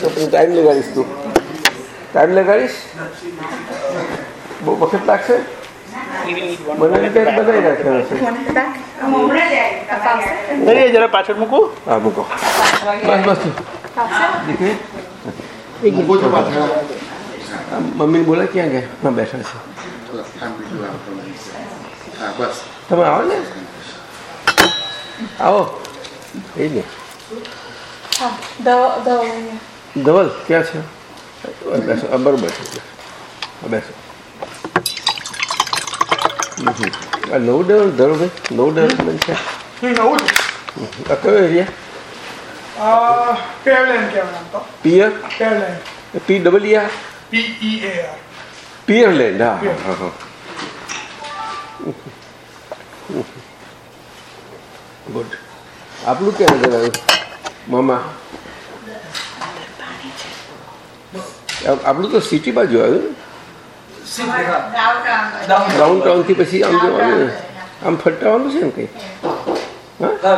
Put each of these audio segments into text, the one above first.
તો પછી ટાઈમ લગાડીશ તું. ટાઈમ લગાડીશ? બહુ વખત લાગશે? જરા પાછળ મૂકું. હા મૂકો. બસ બસ દીકરી? મૂકો છો પાછળ. મમ્મીને બોલે ક્યાં ગયા? હા બેઠા છે. તમે આવો ને. આવો. એ ને ધવલ ક્યાં છે? બેસો બરોબર છે. બેસો. આ નવું ડેવલપ ધરુભાઈ નવું ડેવલપમેન્ટ છે. નવું છે આ કયો area? Pear P double E R P E A R Pearland હા હા હા. ગુડ આપણું ક્યાં આગળ આવ્યું મામા આ- આપણું તો સિટી બાજુ આવ્યું ડાઉન ટાઉનથી પછી આમ જવાનું ને આમ ફટાવાનું છે ને કંઈ? હા?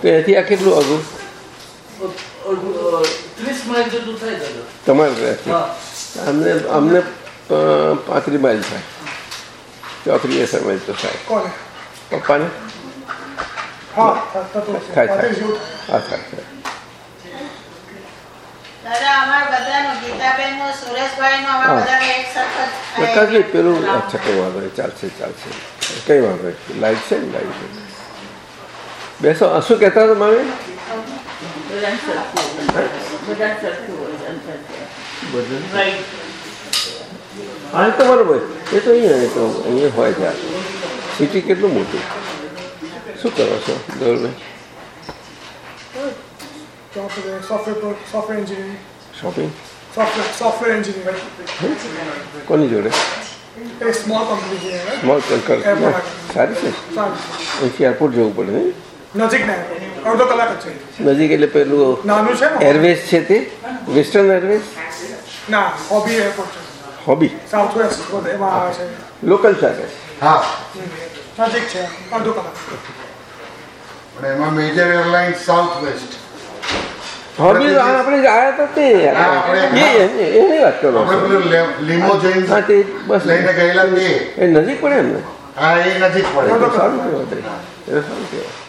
તો એથી આ કેટલું આગું તમારે અમને અમને પાંત્રીસ માઇલ થાય. ચોત્રીસ એસર માઇલ તો થાય. પપ્પાને? હા થાય થાય. હા થાય થાય દાદા અમારા બધાનું ગીતાબેનનું સુરેશભાઈનું અમારા હા. બધાનું એક સરખત પ્રકાશભાઈ પેલું અચ્છા કંઈ વાંધો નહીં ચાલશે ચાલશે. કંઈ વાંધો નહીં. લાઈટ છે ને લાઈટ છે. બેસો આ શું કહેતા હતા મામી? હા એ તો બરોબર. એ તો અહીંયા તો અહીંયા હોય છે સિટી કેટલું મોટું? શું કરો છો દોરભાઈ job software software engineering shopping software software engineering કોની જોડે એ સ્મોલ કંપની છે હવે. સ્મોલ કર સારી છે સારું. અહીંથી એરપોર્ટ જવું પડે નહીં નજીક ના અડધો કલાક જ છે નજીક એટલે પેલું નાનું છે ને એરવેઝ છે તે વેસ્ટર્ન એરવેઝ ના હોબી એરપોર્ટ છે હોબી સાઉથ વેસ્ટ એમાં આવે છે લોકલ ચાલે હા નજીક છે અડધો કલાક અને એમાં major airline Southwest Hobby આપણે આવ્યા તે એની વાત કરો. લીમો જઈને બસ. લઈને ગયેલા એ નજીક પડે એમ ને હા એ નજીક પડે. સારું કહેવાય સારું કહેવાય.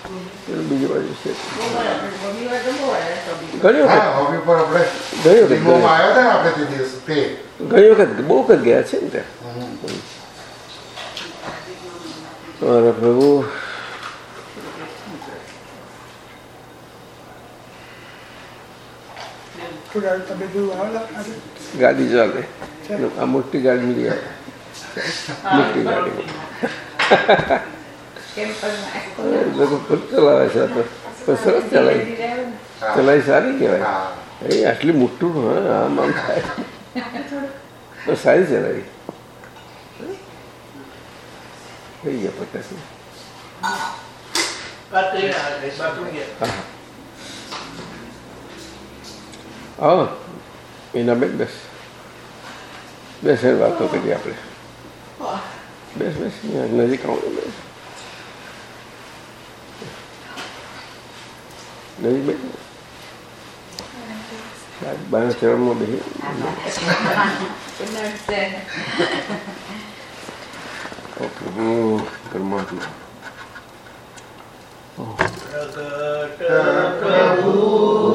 બીજી બાજુ છે. ઘણી વખત? ઘણી વખત ઘણી બહુ વખત ગયા છે ને ત્યાં? અરે પ્રભુ ગાડી ચાલે. આ મોટી ગાડી મળી આવે. મોટી ગાડી. લોકો ફૂલ ચલાવે છે તો. સરસ ચલાવી ચલાવી સારી કહેવાય. એ આટલી મોટું હા આમ આમ થાય. સારી ચલાવી થઈ ગયા પચાસ. બાથરૂમ ગયા આવો એના બેન બેસ બેસ એ વાતો કરીએ આપણે બેસ બેસ અહીંયા નજીક આવો ને બેસ નજીક બેસ બાના ચરણમાં બેસી ઓ પ્રભુ પરમાત્મા સૌ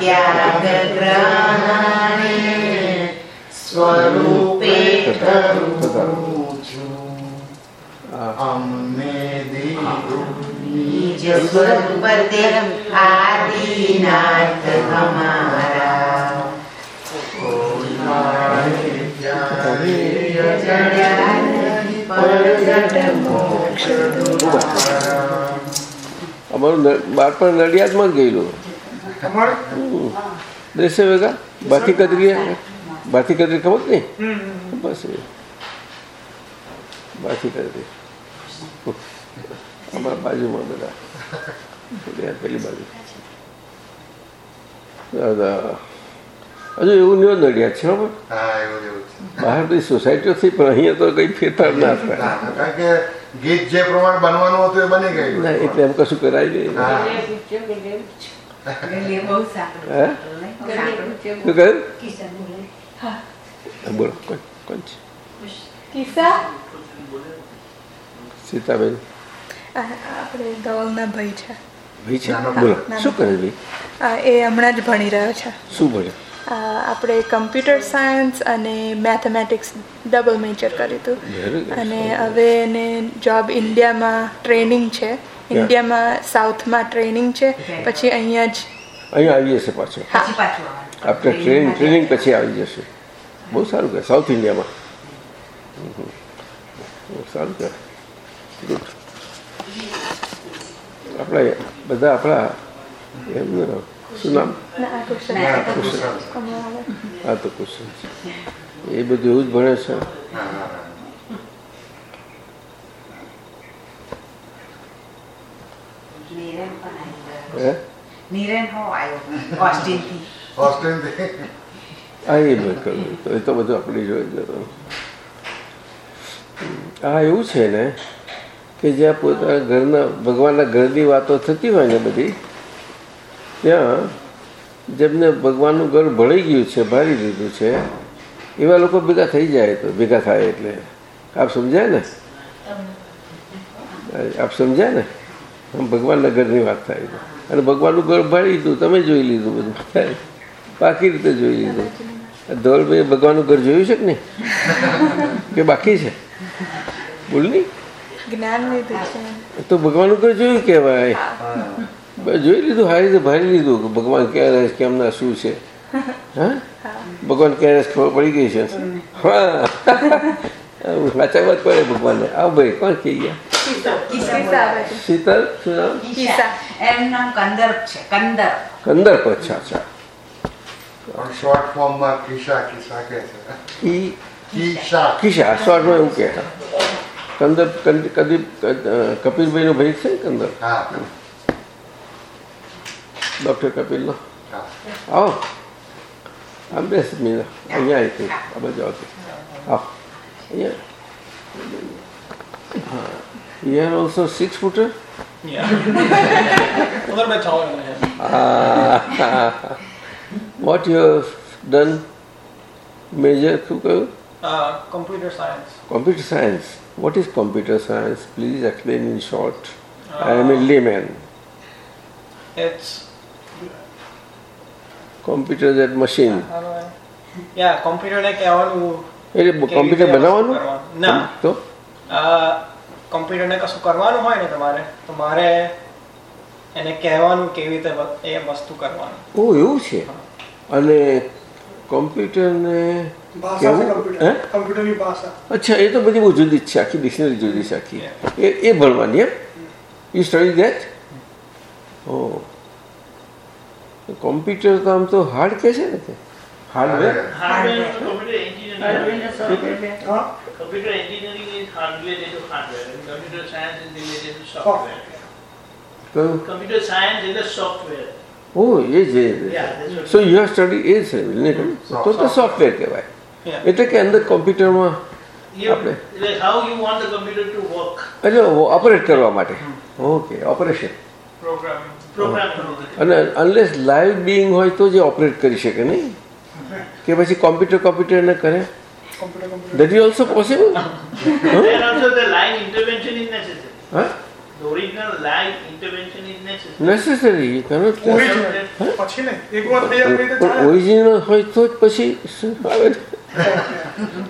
ત્યાગ ગ્રહણે સ્વરૂપે અમને અમારું બાળપણ નડિયાદમાં જ ગયેલું. તમારે દેશે ભેગા? બાથી કદરી બાથી કદરી ખબર નહીં. બસ બાથી કદરી. અમારા બાજુમાં બધા. પેલી બાજુ. દાદા. હજુ એવું નહીં નડિયા છે બરાબર બહાર બધી સોસાયટીઓ થઈ પણ અહીંયા તો કંઈ ફેરફાર ના થાય. ગીત જે પ્રમાણે બનવાનું હતું એ બની ગયું. એટલે એમ કશું કરાય નહીં. શું કહ્યું બોલો કોણ કોણ છે સીતાબેન આપણે ધવલના ભાઈ છે ભાઈ છે બોલો શું કરે ભાઈ એ હમણાં જ ભણી રહ્યો છે શું ભણે આ આપણે કમ્પ્યુટર સાયન્સ અને મેથેમેટિક્સ ડબલ મેજર કર્યું હતું અને હવે એને જોબ ઇન્ડિયામાં ટ્રેનિંગ છે ઇન્ડિયામાં સાઉથમાં ટ્રેનિંગ છે પછી અહીંયા જ અહીંયા આવી જશે પાછું. આપણે ટ્રેનિંગ ટ્રેનિંગ પછી આવી જશે. બહુ સારું કહે સાઉથ ઇન્ડિયામાં. બહુ સારું કહે ગુડ આપણા બધા આપણા એમનું શું નામ. આ તો કુશન એ બધું એવું જ ભણે છે હા, હા, હા. નીરેન પણ આવ્યો. હે નીરેન હો આવ્યો ઓસ્ટિનથી હોસ્ટેલથી હા એ મેં કર્યું તો એ તો બધું આપણે જોઈ જ આ એવું છે ને કે જ્યાં પોતાના ઘરના ભગવાનના ઘરની વાતો થતી હોય ને બધી ત્યાં જેમને ભગવાનનું ઘર ભળી ગયું છે ભરી દીધું છે એવા લોકો ભેગા થઈ જાય તો ભેગા થાય એટલે આપ સમજાય ને આપ સમજાય ને ભગવાનના ઘરની વાત થાય અને ભગવાનનું ઘર ભાળી લીધું તમે જોઈ લીધું બધું. બાકી રીતે જોઈ લીધું. ધવલભાઈ ભગવાનનું ઘર જોયું છે કે નહીં? કે બાકી છે? બોલ નહીં? તો ભગવાનનું ઘર જોયું કહેવાય. જોઈ લીધું હારી રીતે ભારી લીધું કે ભગવાન ક્યાં રહે છે કેમના શું છે? હા? ભગવાન ક્યાં રહે ખબર પડી ગઈ છે? હા. સાચા વાત પડે ભગવાનને આવ ભાઈ કોણ છે શીતલ શું નામ એનું નામ કંદર છે કંદર કંદર પર અચ્છા અચ્છા શોર્ટ ફોર્મમાં કિશા કિસ્સા કહે છે કિસ્સા કિશા શોર્ટમાં એવું કહે કંદર કંદ- કદી કપિલભાઈનો ભાઈ છે ને કંદર હા ડૉક્ટર કપિલનો હા આવો આમ બેસ મીના અહીંયા આવી આ બાજુ આવતી આવો અહીંયા હા You are also six footer? Yeah. a little bit taller than him. Ah, what you have done? Major શું કહ્યું? Uh, computer science. Computer science. What is computer science? Please explain in short. I am a layman. It's Computer that machine. how do I? Yeah, computer ને કહેવાનું એટલે computer બનાવવાનું? ના. તો? કમ્પ્યુટરને કશું કરવાનું હોય ને તમારે તો મારે એને કહેવાનું કેવી રીતે એ વસ્તુ કરવાનું. ઓ એવું છે? અને કોમ્પ્યુટરને કમ્પ્યુટરની ભાષા. અચ્છા એ તો બધી બહુ જુદી જ છે આખી ડિક્શનરી જુદી છે આખી. એ એ ભણવાની એમ? You study that O. Computer તો આમ તો હાર્ડ કે છે ને તે? Hardware Hardware, computer engineering. Hardware software. હા Computer engineering is hardware related hardware, and computer science is related to software. કયું Computer science is the software. ઓ એ છે. સો યુ આર સ્ટડી એ છે ને તો તો સોફ્ટવેર કહેવાય એટલે કે અંદર કોમ્પ્યુટરમાં આપણે- એટલે ઓપરેટ કરવા માટે ઓકે ઓપરેશન પ્રોગ્રામિંગ પ્રોગ્રામિંગ અને અનલેસ લાઈવ બિંગ હોય તો જે ઓપરેટ કરી શકે નહીં કે પછી કોમ્પ્યુટર કોમ્પ્યુટરને કરે? Computer computer that is also possible. Necessary you cannot original ને કરી હોય તો જ પછી શું આવે?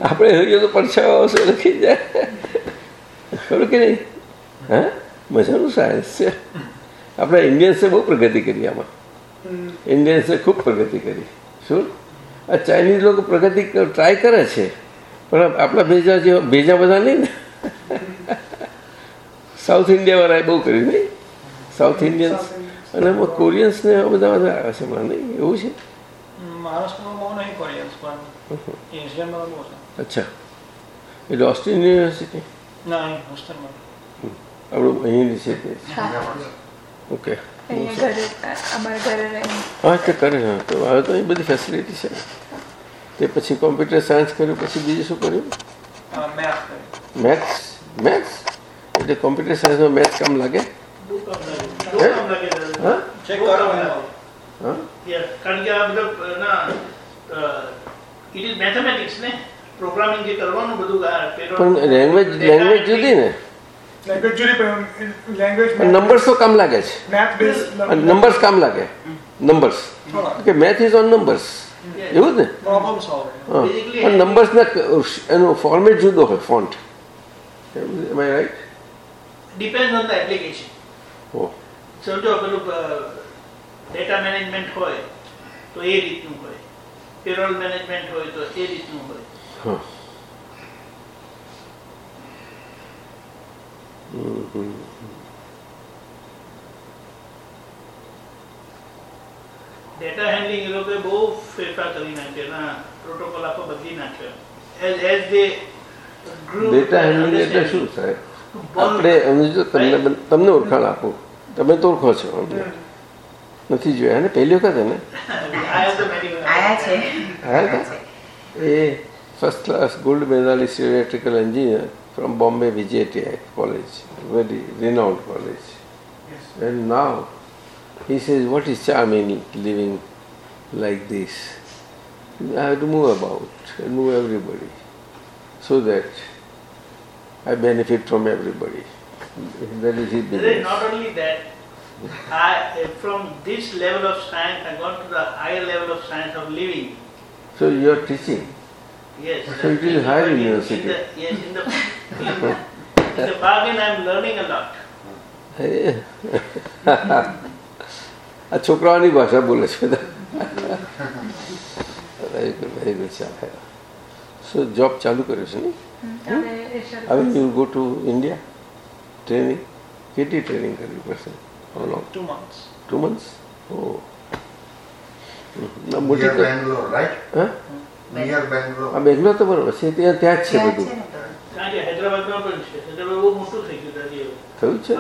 આપણે જોઈએ તો પડછાયો આવશે લખી જાય. ખરું કે નહીં? હા? મજાનું સાયન્સ છે. આપણા ઇન્ડિયન્સે બહુ પ્રગતિ કરી આમાં. ઇન્ડિયન્સે ખૂબ પ્રગતિ કરી. શું? આ ચાઇનીઝ લોકો પ્રગતિ ટ્રાય કરે છે. પણ આપણા ભેજા જેવા ભેજા બધા નહીં ને? સાઉથ ઇન્ડિયાવાળાએ બહુ કર્યું નહીં? સાઉથ ઇન્ડિયન્સ અને એમાં કોરિયન્સને એવા બધા બધા આવે છે મને નહીં એવું છે? અચ્છા. એટલે ઓસ્ટ્રેલિયન યુનિવર્સિટી આપણું અહીં અહીંની છે. તે ઓકે અહીંયા ઘરે અમારા ઘરે હા તે કરે તો હવે તો અહીં બધી ફેસિલિટી છે. તે પછી કોમ્પ્યુટર સાયન્સ કર્યું પછી બીજું શું કર્યું? મેથ્સ મેથ્સ એટલે કોમ્પ્યુટર સાયન્સમાં મેથ્સ કામ લાગે? પણ લેંગ્વેજ લેંગ્વેજ જુદી ને. નંબર્સ તો કામ લાગે છે. નંબર્સ કામ લાગે. નંબર્સ કે મેથ ઇઝ ઓન નંબર્સ એવું જ ને? પણ નંબર્સના એનો ફોર્મેટ જુદો હોય font am I right depend on the application ઓ. સમજો પેલું ડેટા મેનેજમેન્ટ હોય તો એ રીતનું હોય. પેરોલ મેનેજમેન્ટ હોય તો એ રીતનું હોય. હા હમ, હમ. ડેટા હેન્ડલિંગ એ લોકોએ બહુ ફેરફાર કરી નાખ્યો એના પ્રોટોકોલ આખો બદલી નાખ્યો. As as they data handling એટલે શું સાહેબ? આપણે એમને જો તમને તમને ઓળખાણ આપો. તમે તો ઓળખો છો અમને નથી જોયા ને પહેલી વખત ને આયા છે. આયા હતા એ first class gold medalist electrical engineer from Bombay VJTI college, very renowned college. Yes. And now he says, What is charming living like this? I have to move about and move everybody so that I benefit from everybody. That is his business. Not only that, I, from this level of science, I got to the higher level of science of living. So you are teaching? Yes. So it is higher university. In the, yes, in the in the bargain, I learning a lot. આ છોકરાઓની ભાષા બોલે છે બધા. Very good very good ચાલે સો job ચાલુ કર્યો છે ને? હવે you go to India training કેટલી ટ્રેનિંગ કરવી પડશે? How long two months two months ઓ મોટી Near તો- હા? આ બેંગ્લોર તો બરોબર છે ત્યાં ત્યાં જ છે બધું. થયું છે?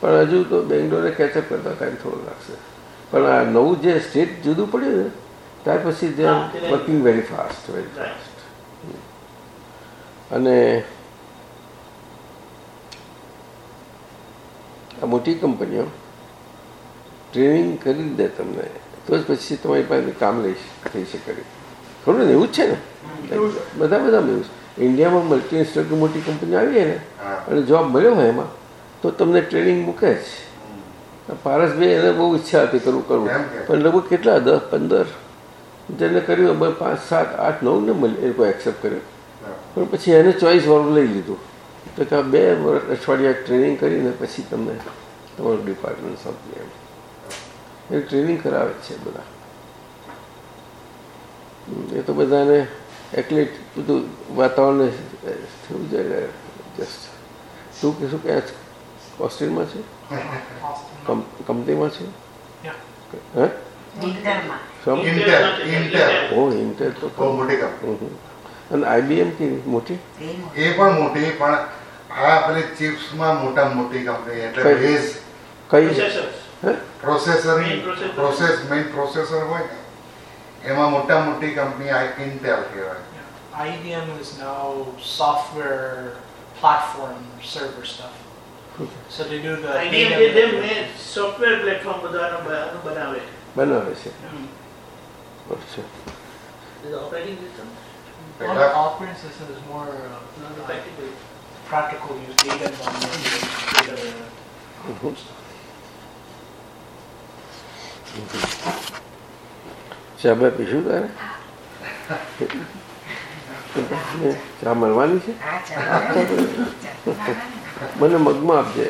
પણ હજુ તો બેંગ્લોરે કેચઅપ કરતા ટાઈમ થોડો લાગશે. પણ આ નવું જે સ્ટેટ જુદું પડ્યું ને ત્યાર પછી they working very fast very fast. અને આ મોટી કંપનીઓ ટ્રેનિંગ કરી દે તમને તો જ પછી તમારી પાસે કામ લઈ થઈ શકે. ખરું ને? એવું જ છે ને? બધા બધા એવું છે ઇન્ડિયામાં મલ્ટી ઇન્સ્ટન્ટ મોટી કંપની આવી જાય ને અને જોબ મળ્યો હોય એમાં તો તમને ટ્રેનિંગ મૂકે જ. પારસભાઈ એને બહુ ઈચ્છા હતી કરવું કરવું પણ લગભગ કેટલા? દસ પંદર? જેને કર્યું અમે પાંચ સાત આઠ નવ ને મળી એ લોકો એક્સેપ્ટ કર્યો. પણ પછી એને ચોઈસ વાળું લઈ લીધું. તો કે આ બે વર્ષ અઠવાડિયા ટ્રેનિંગ કરીને પછી તમને તમારું ડિપાર્ટમેન્ટ સોંપી એમ. એ ટ્રેનિંગ કરાવે જ છે બધા. એ તો બધાને એકલી બધું વાતાવરણ થયું છે જસ્ટ શું કે શું કે હોસ્ટેલમાં છે? કંપનીમાં છે. અને આઈબીએમ કેવી? મોટી? એ પણ મોટી પણ આ પેલી ચિપ્સમાં મોટા મોટી કંપની એટલે કઈ? બેઝ કઈ? હે? પ્રોસેસર પ્રોસેસ મેઇન પ્રોસેસર હોય ને? એમાં મોટા મોટી કંપની આ ઇન્ટેલ કહેવાય IBM is now software platform server stuff. So they do the IBM જે જેમ મેં સોફ્ટવેર પ્લેટફોર્મ બધાનું બ- આનું બનાવે બનાવે છે હમ. અચ્છા Is operating system? પહેલા operating system is more uh, not practical. practical use data environment. હમ. ચા બા પીશું તારે ચા મળવાની છે? હા ચાલો મને મગમાં આપજે.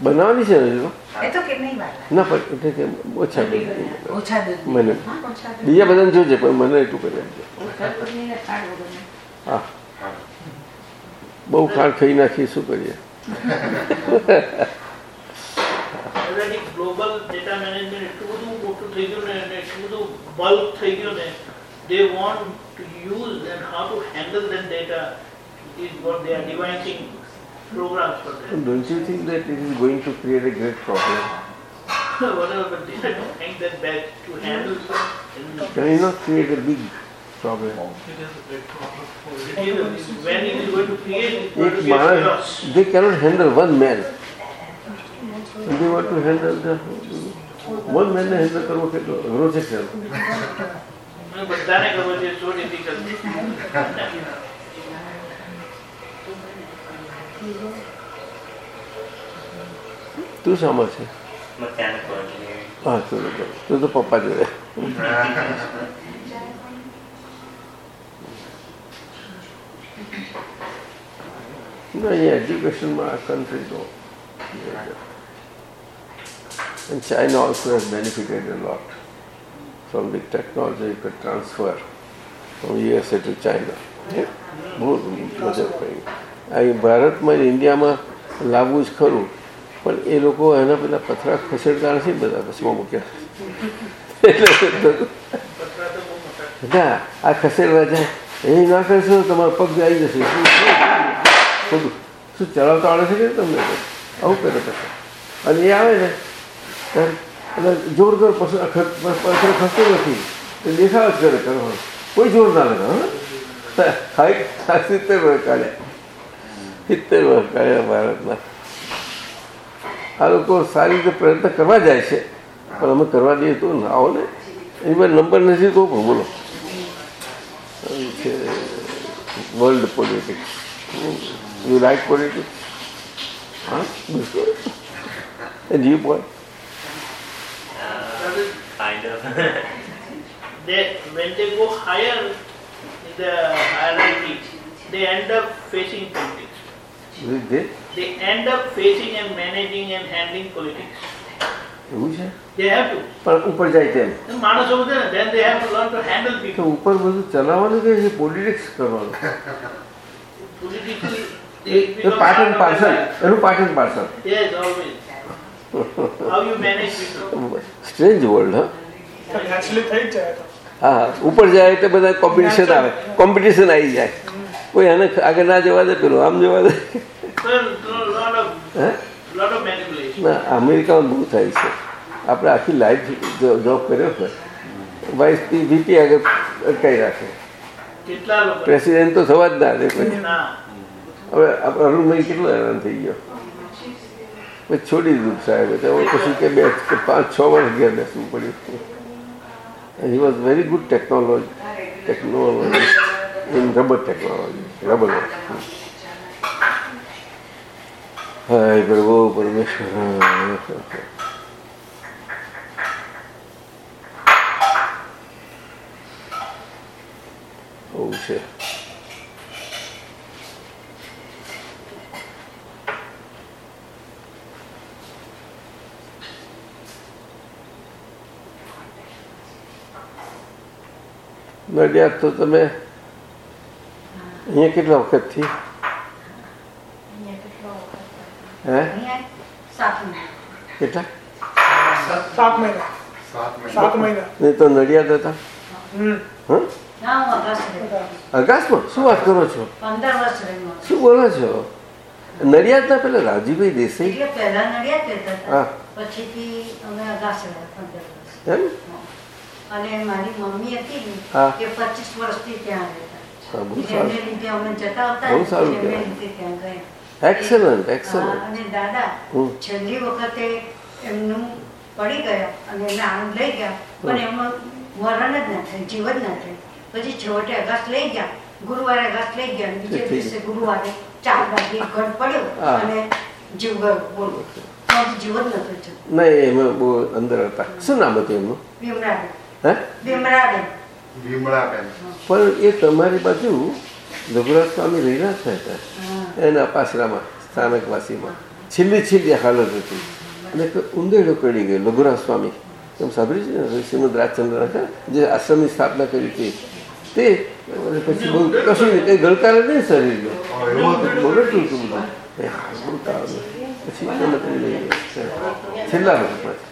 બનાવવાની છે ને હજુ? તો? એ તો કે નહીં વાર ના પણ એટલે કે ઓછા દૂધ ઓછા દૂધ મને બીજા બધાને જોજે પણ મને એટલું કરી આપજે. હા. બહુ ખાડ ખાઈ નાખી શું કરીએ? Already global data management એટલું બધું મોટું થઈ ગયું ને અને એટલું બધું bulk થઈ ગયું ને they want to use and how to handle that data is what they are devising programs for that. Don't you think that it is going to create a great problem? Whatever, but they have to hang that back to handle and Can you not create a big problem? It is a big problem for it is- when it is going to create, it is going એક to be a માણસ chaos. they cannot handle one man. And they want to handle the One man ને handle કરવો કેટલો અઘરો છે ખેલ તું શામાં છે? હા તું તો તું પપ્પા જોડે. એજ્યુકેશનમાં આ કન્ટ્રી તો And China also has benefited a lot from the technological transfer from USA to China. બહુ મદદ ભારતમાં ઇન્ડિયામાં લાવવું જ ખરું પણ એ લોકો એના પેલા પથરા ખસેડતા નથી બધા બસમાં મૂક્યા ના આ ખસેડવા જાય એ ના કરશો તમારો પગ આવી જશે શું શું ચલાવતા આવડે છે કે તમને આવું કરે અને એ આવે ને એટલે જોર જોર પશુ પથરો ખસતો નથી. એ દેખાવ જ કરે કરો કોઈ જોર ના લગાવે સિત્તેર વર્ષ કાઢ્યા સિત્તેર વર્ષ કાઢ્યા ભારતના આ લોકો સારી રીતે પ્રયત્ન કરવા જાય છે, પણ અમે કરવા દઈએ તો ના આવો ને. એની પાસે નંબર નથી તો પણ બોલો. છે world politics you like politics હા બિલકુલ જીવ બોય Kind of. they, when they go higher in the hierarchy, they end up facing politics. They? They end up facing and managing and handling politics. એવું છે They have to. પણ ઉપર જાય તેમ માણસો બધા ને, then they have to learn to handle તો people. ઉપર બધું ચલાવવાનું કે છે પોલિટિક્સ કરવાનું of પાર્સલ એનું part and parcel. How you manage people. Strange world થઈ જાય હા ઉપર જાય એટલે બધા કોમ્પિટિશન આવે. કોમ્પિટિશન આવી જાય. કોઈ એને આગળ ના જવા દે પેલું આમ જવા દે. Well, lot of, હે? lot of manipulation. ના અમેરિકામાં બહુ થાય છે. આપણે આખી લાઈફ જોબ કર્યો છે વાઇસ વીપી આગળ અટકાઈ રાખે. પ્રેસિડેન્ટ તો થવા જ ના દે હવે આપણે અરુણભાઈ કેટલો હેરાન થઈ ગયો. પછી છોડી દીધું સાહેબ તો હવે પછી કે બે કે પાંચ છ વર્ષ ઘેર બેસવું પડ્યું he was very good technology technology in rubber technology rubber હાય પ્રભુ પરમેશ્વર આવું છે નડિયાદ તો તમે અહીંયા કેટલા વખતથી? હે? કેટલા? સાત મહિના. સાત મહિના. નહીં તો નડિયાદ હતા? આકાશમાં શું વાત કરો છો? શું બોલો છો? નડિયાદના પેલા રાજીભાઈ દેસાઈ? એટલે પહેલા નડિયાદ કહેતા હા. એમ? અને મારી મમ્મી હતી પચીસ વર્ષથી ત્યાં લઈ ગયા. પછી છેવટે અગાસ લઈ ગુરુવારે અગાસ લઈ ગયા બીજે દિવસે ગુરુવારે ચાર વાગે ઘટ પડ્યો અને જીવ ગયો બોલો. તો હજી જીવ જ નતો થતો નહીં એમાં બહુ અંદર હતા. શું નામ હતું એમનું? હે? ભીમળાબેન પણ એ તમારી બાજુ રઘુરાજ સ્વામી રહેલા હતા એના પાસરામાં સ્થાનકવાસીમાં. છેલ્લી છેલ્લી હાલત હતી. અને ઉંદેડો પડી ગયો લઘુરાજ સ્વામી. એમ સાંભળ્યું છે ને? શ્રીમદ રાજચંદ્ર હતા જે આશ્રમની સ્થાપના કરી હતી. તે અને પછી બહુ કશું નહીં કંઈ ગળકારે નહીં શરીરનું બગડતું શું બધું પછી છેલ્લા વખતમાં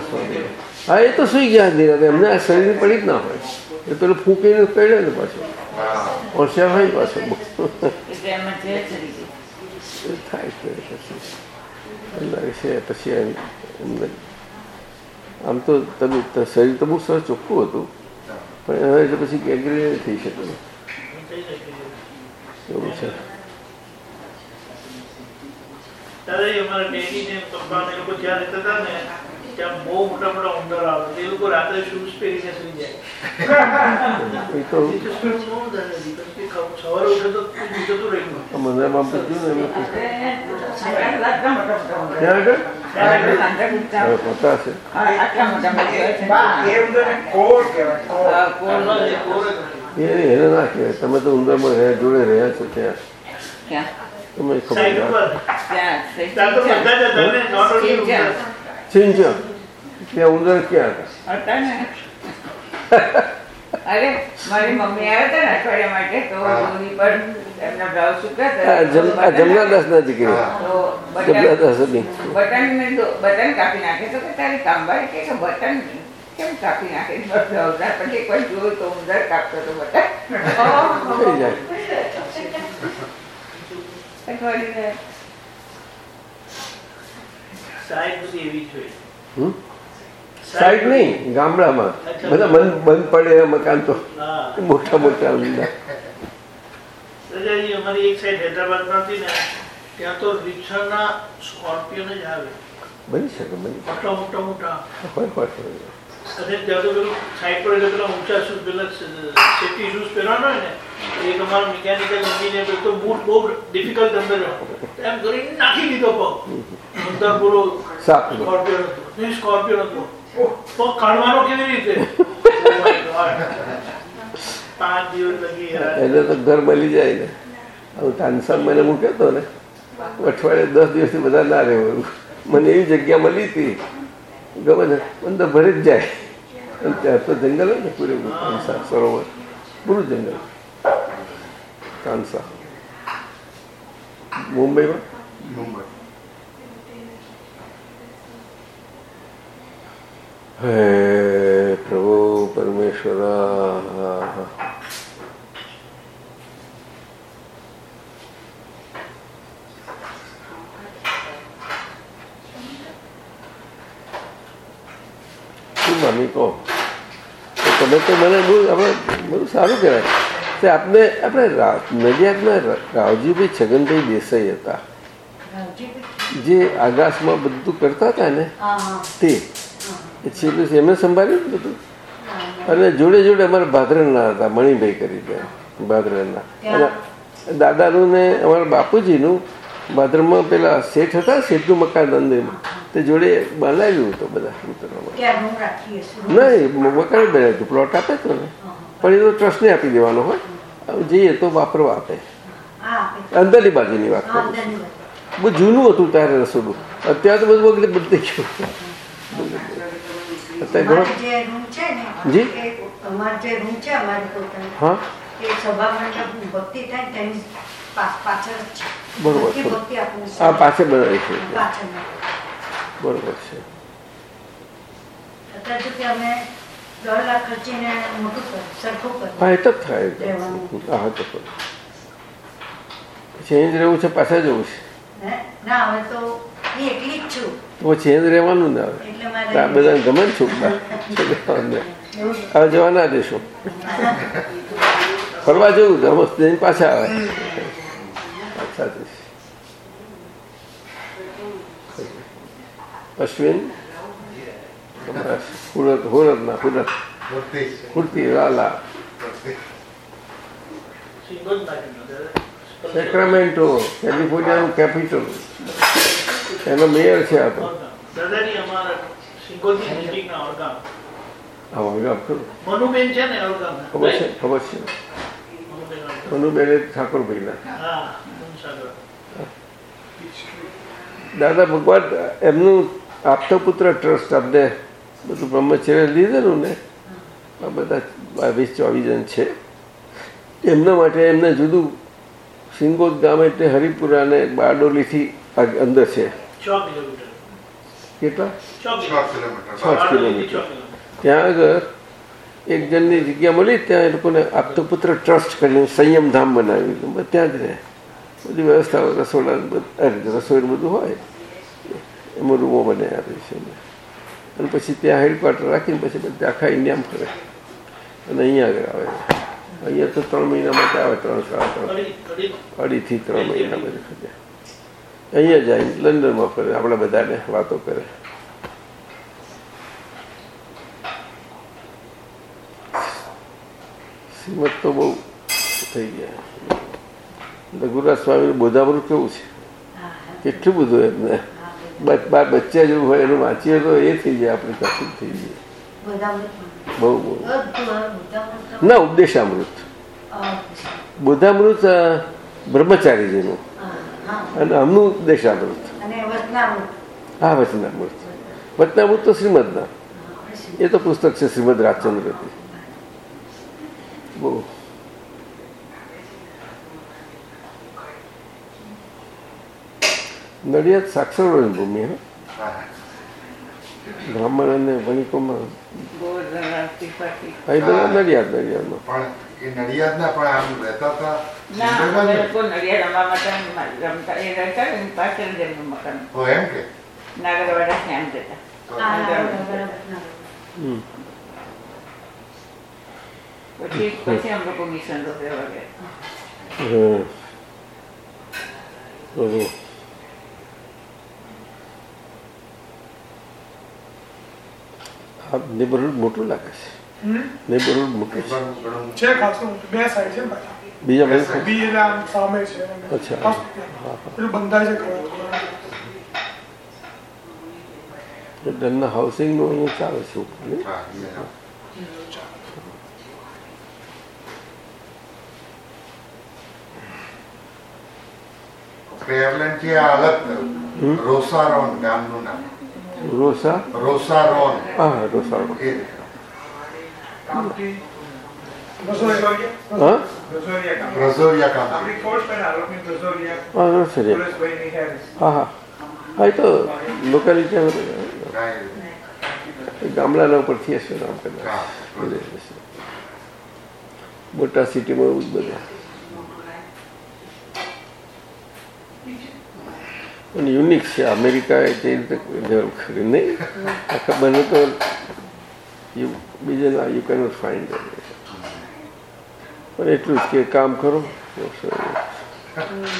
સ્વામી. હા એ તો સુઈ ગયા ધીરે એમને આ શરીર પડી જ ના હોય. એ પેલું ફૂંકીને પડે ને પાછો. હોશિયાર હોય પાછો. થાય છે પછી. એમના એમ એમને આમ તો તમે શરીર તો બહુ સરસ ચોખ્ખું હતું. પણ એના એટલે પછી ગેંગ્રીન થઈ શકે. એવું છે. ત્યારે અમારા ડેડી ને પપ્પા ને એ લોકો જ્યાં રહેતા હતા ને ત્યાં બહુ મોટા મોટા ઉંદર આવે એ લોકો રાત્રે શૂઝ પહેરીને સુઈ તમે તો ઉંદરમાં માં જોડે રહ્યા છો ત્યાં. ક્યાં? તમે ખબર સાઈડ ના. ઉપર ત્યાં ઉંદર. ક્યાં હતા? અરે મારી મમ્મી આવ્યા હતા ને અઠવાડિયા માટે તો ડોલી પર એમના બ્લાઉઝ સુકા જમનાદાસ ના દીકરી જમનાદાસ હતી બટન બટન કાપી નાખે. તો કે તારી કામવાળી કે કે બટન કેમ કાપી નાખે? બ્લાઉઝના પછી કોઈ જોયું તો ઉંદર કાપતો તો બટન થઈ જાય સાઈડ એવી જ સાઈડ નહીં ગામડામાં. બધા બંધ બંધ પડે મકાન તો. હા. મોટા મોટા ઊંડા રજાજી અમારી એક સાઈડ હૈદરાબાદમાં હતી ને ત્યાં તો રીક્ષાના સ્કોર્પિયો જ આવે. બની શકે બની મોટા મોટા મોટા. હોય હોય. અને ત્યાં તો પેલું સાઈડ પર એટલે પેલા ઊંચા શૂઝ પેલા સેફ્ટી શૂઝ પહેરવાના હોય ને એક અમારો મિકેનિકલ એન્જિનિયર તો બૂટ બહુ ડિફિકલ્ટ અંદર એમ કરીને નાખી દીધો પગ. અંદર બોલો સાપ હતો. નહીં હતો. પગ કાઢવાનો કેવી રીતે. પાંચ દિવસ લગી એટલે તો ઘર મળી જાય ને. હું તાનસામ મને મૂક્યો હતો ને. અઠવાડિયે દસ દિવસથી બધા ના રહેવાનું મને એવી જગ્યા મળી હતી ગમે અંદર ભરી જ જાય ત્યાં તો જંગલ હોય ને પૂરેપૂરું કાંસા સરોવર પૂરું જંગલ કાંસા મુંબઈમાં મુંબઈ હે પ્રભુ પરમેશ્વરા શું મામી કહો તો તમે તો મને બહુ આપણે બધું સારું કહેવાય. તે આપને આપણે નડિયાદના રાવજીભાઈ છગનભાઈ દેસાઈ હતા. જે આકાશમાં બધું કરતા હતા ને? તે. છેલ્લું એમને સંભાળ્યું બધું? અને જોડે જોડે અમારા ભાદરણના હતા મણિભાઈ કરી દે ભાદરણના અને દાદાનું ને અમારા બાપુજીનું ભાદરમાં પેલા શેઠ હતા શેઠનું મકાન અંદરમાં તે જોડે બોલાવ્યું હતું બધા ઉતરવામાં ક્યાં રૂમ રાખીએ? છીએ? નહીં મકાન બનાવ્યું હતું પ્લોટ આપે તો ને. પણ એ તો ટ્રસ્ટને આપી દેવાનો હોય. જઈએ તો વાપરવા આપે. અંદરની બાજુની વાત કરું. બહુ જૂનું હતું ત્યારે રસોડું. અત્યારે તો બધું બગડી બદલી ગયું. અત્યારે ઘણો જે હા. બરોબર, આ પાછળ બનાવી છે. બરોબર છે. હા એ તો થાય રહેવાનું. હા તો ચેન્જ રહેવું છે પાછા જવું છે? ના તો ચેન્જ રહેવાનું હવે? આ બધા ગમે છોકરા. હવે જવા ના દેશો. ફરવા જવું પાછા આવે. અશ્વિન સુરત હોરતના મૂર્તિ કુર્તી લાલા સેક્રામેન્ટો કેલિફોર્નિયાનું કેપિટલ એનો મેયર છે આ તો. મનુબેન. ઠાકોરભાઈના. દાદા ભગવાન એમનું આપતા પુત્ર ટ્રસ્ટ આપણે બધું બ્રહ્મચર્ય લીધેલું ને આ બધા બાવીસ ચોવીસ જણ છે. એમના માટે એમને જુદું સિંગોદ ગામ એટલે હરિપુરા ને બારડોલીથી અંદર છે. કેટલા? છ કિલોમીટર. ત્યાં આગળ એક જણની જગ્યા મળી ત્યાં એ લોકોને આપતો પુત્ર ટ્રસ્ટ કરીને સંયમ ધામ બનાવ્યું ત્યાં જ રહે. બધી વ્યવસ્થા રસોડા અરે, રસોઈ બધું હોય. એમાં રૂમો બનાવી આપે છે અને પછી ત્યાં હેડક્વાર્ટર રાખીને પછી બધા આખા ઇન્ડિયામાં ફરે. અને અહીંયા આગળ આવે. અહીંયા તો ત્રણ મહિના માટે આવે ત્રણ સાડા ત્રણ. અઢી અઢી અઢીથી ત્રણ મહિના માટે ફરે. અહીંયા જાય લંડનમાં ફરે આપણે બધાને વાતો કરે. શ્રીમદ તો બહુ થઈ ગયા. રઘુરાજ સ્વામીનું બોધાવરું કેવું છે? કેટલું બધું એમને. બાર બચ્ચા જેવું હોય એનું વાંચીએ તો એ થઈ જાય આપણે કશું થઈ જાય બહુ બહુ ના ઉપદેશામૃત. બુદ્ધામૃત બ્રહ્મચારીજીનું. અને અમનું ઉપદેશામૃત. હા વચનામૃત. વચનામૃત તો શ્રીમદના. એ તો પુસ્તક છે શ્રીમદ રાજચંદ્રથી. બહુ. નડિયાદ સાક્ષરોની ભૂમિ હા હા. બ્રાહ્મણ અને વણિકોમાં ગોવર્ધન ત્રિપાઠી આ એ બધા નડિયાદ નડિયાદમાં પણ એ નડિયાદના પણ આમ રહેતા હતા ના મુંબઈમાં અમે જ ને? લોકો નડિયાદ અમારા મકાન રમતા એ રહેતા ને એની પાછળ જ એમનું મકાન ઓ એમ કે નાગરવાડા શ્યામ જતા તો હા, હા, બરાબર. હમ. પછી પછી અમે લોકો મિશન રોડ રહેવા ગયા હમ. બરોબર. આ નેબરહુડ મોટું લાગે છે. નેબરહુડ મોટું છે. બે સાઈડ છે ને બીજા બધા સામે છે અચ્છા. બંધાય છે ઘર. ડનના હાઉસિંગનું અહીંયા ચાલે છે ઉપર, હા. ક્લેવલેન્ડથી આ અલગ રોસારોન ગામનું નામ. રોસા રોસારોન હા રોસાળો એ રસોઈ હા રસોઈયા કામ. રઝોરિયા ગામ આપણી કોર્ટ પર આરોપી રસોઈયા હા રોસરિયા સુરેશભાઈની હેરિસ. હા હા હા એ તો લોકાલિટી કાંઈ ગામડાના ઉપરથી હશે નામ કદાચ હા. બધે હશે. મોટા સિટીમાં એવું જ બધા અને યુનિક છે. અમેરિકા એ તે રીતે નહીં? આખા ખબર તો યુ બીજે યુ કેનોટ ફાઇન્ડ પણ એટલું જ કે કામ કરો.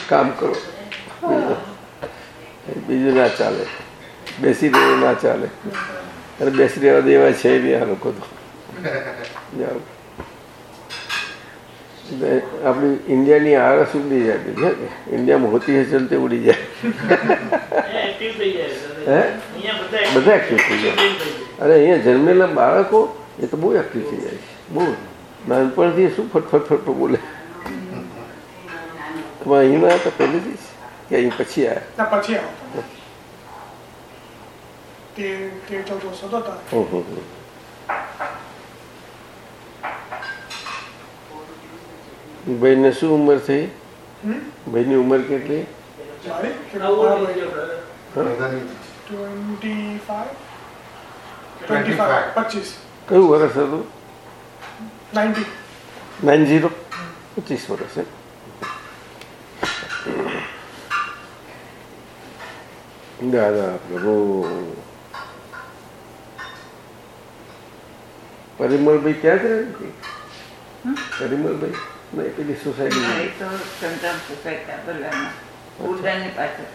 કામ કરો. બીજું ના ચાલે. બેસી રહેવું ના ચાલે. અને બેસી રહેવા દેવા છે બી આ લોકો તો. જાઓ. આપણી ઇન્ડિયાની આળસ ઉડી જાય છે. ને ઇન્ડિયામાં હોતી હે ચલતે ઉડી જાય. એક્ટિવ થઈ જાય હે? બધા એક્ટિવ થઈ જાય. અરે અહીંયા જન્મેલા બાળકો એ તો બહુ એક્ટિવ થઈ જાય છે. બહુ. નાનપણથી શું ફટફટ ફટફટ બોલે? તમે અહીં ના હતા પહેલેથી જ કે અહીં પછી આવ્યા. પછી આવ્યા. તે તે ચૌદ વર્ષ હતો તારે. હમ હમ હમ. ભાઈને શું ઉંમર થઈ? હમ? ભાઈની ઉંમર કેટલી? મારી કે આવો મારા થઈ ગયો brother. બધાની 25 25. 25 પચીસ. કયું વર્ષ હતું? નાઇન્ટી. Nine zero? પચીસ વર્ષ? દાદા પ્રભુ. પરિમલભાઈ ક્યાં જ રહે પરિમલભાઈ? પેલી સોસાયટી તો સંતરામ સોસાયટી આપેલામાં ઉર્જાની પાછળ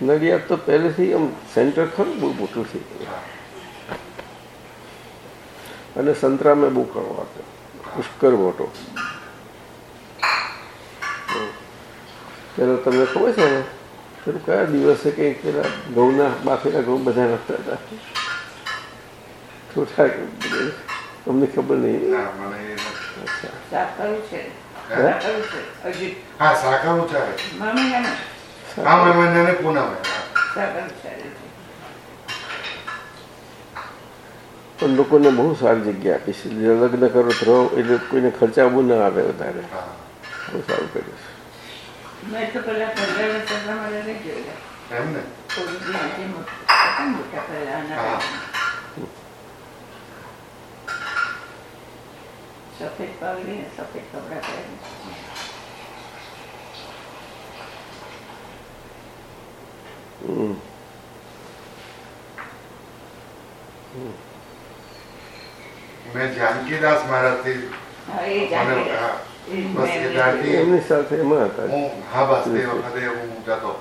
નડિયાદ તો પહેલેથી આમ સેન્ટર ખરું બહુ મોટું થઈ ગયું અને સંતરામે બહુ કરવો પુષ્કર મોટો પેલો તમને ખબર છે ને પેલું કયા દિવસે કે પેલા ઘઉંના બાફેલા ઘઉં બધા નાખતા હતા? છૂટા તમને ખબર નહીં? પણ લોકોને બહુ સારી જગ્યા આપી છે. લગ્ન કરો તો એટલે કોઈને ખર્ચાવું ના આવે વધારે. હા. બહુ સારું કર્યું છે. મેં તો પેલા પંદર વર્ષ પ્રમાણે નહીં જોયા એમ ને મોટી સફેદ પાઘડી સફેદ કપડા પહેરી. મેં જાનકીદાસ મહારાજથી હા એમની સાથે એમાં હતા હા બસ તે વખતે હું જતો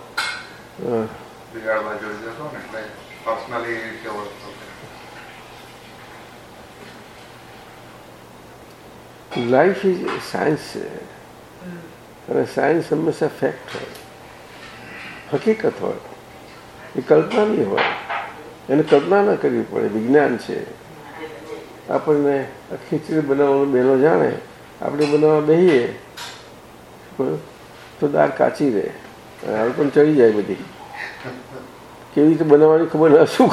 બિગાડવા જોઈ જતો ને એટલે પર્સનલી રીતે ઓળખતો લાઈફ ઇઝ સાયન્સ છે અને સાયન્સ હંમેશા ફેક્ટ હોય હકીકત હોય એ કલ્પનાની હોય એને કલ્પના ના કરવી પડે વિજ્ઞાન છે આપણને ખીચડી બનાવવાનું બહેનો જાણે આપણે બનાવવા બેહીએ. તો દાળ કાચી રહે. અને પણ ચડી જાય બધી. કેવી રીતે બનાવવાની ખબર ના શું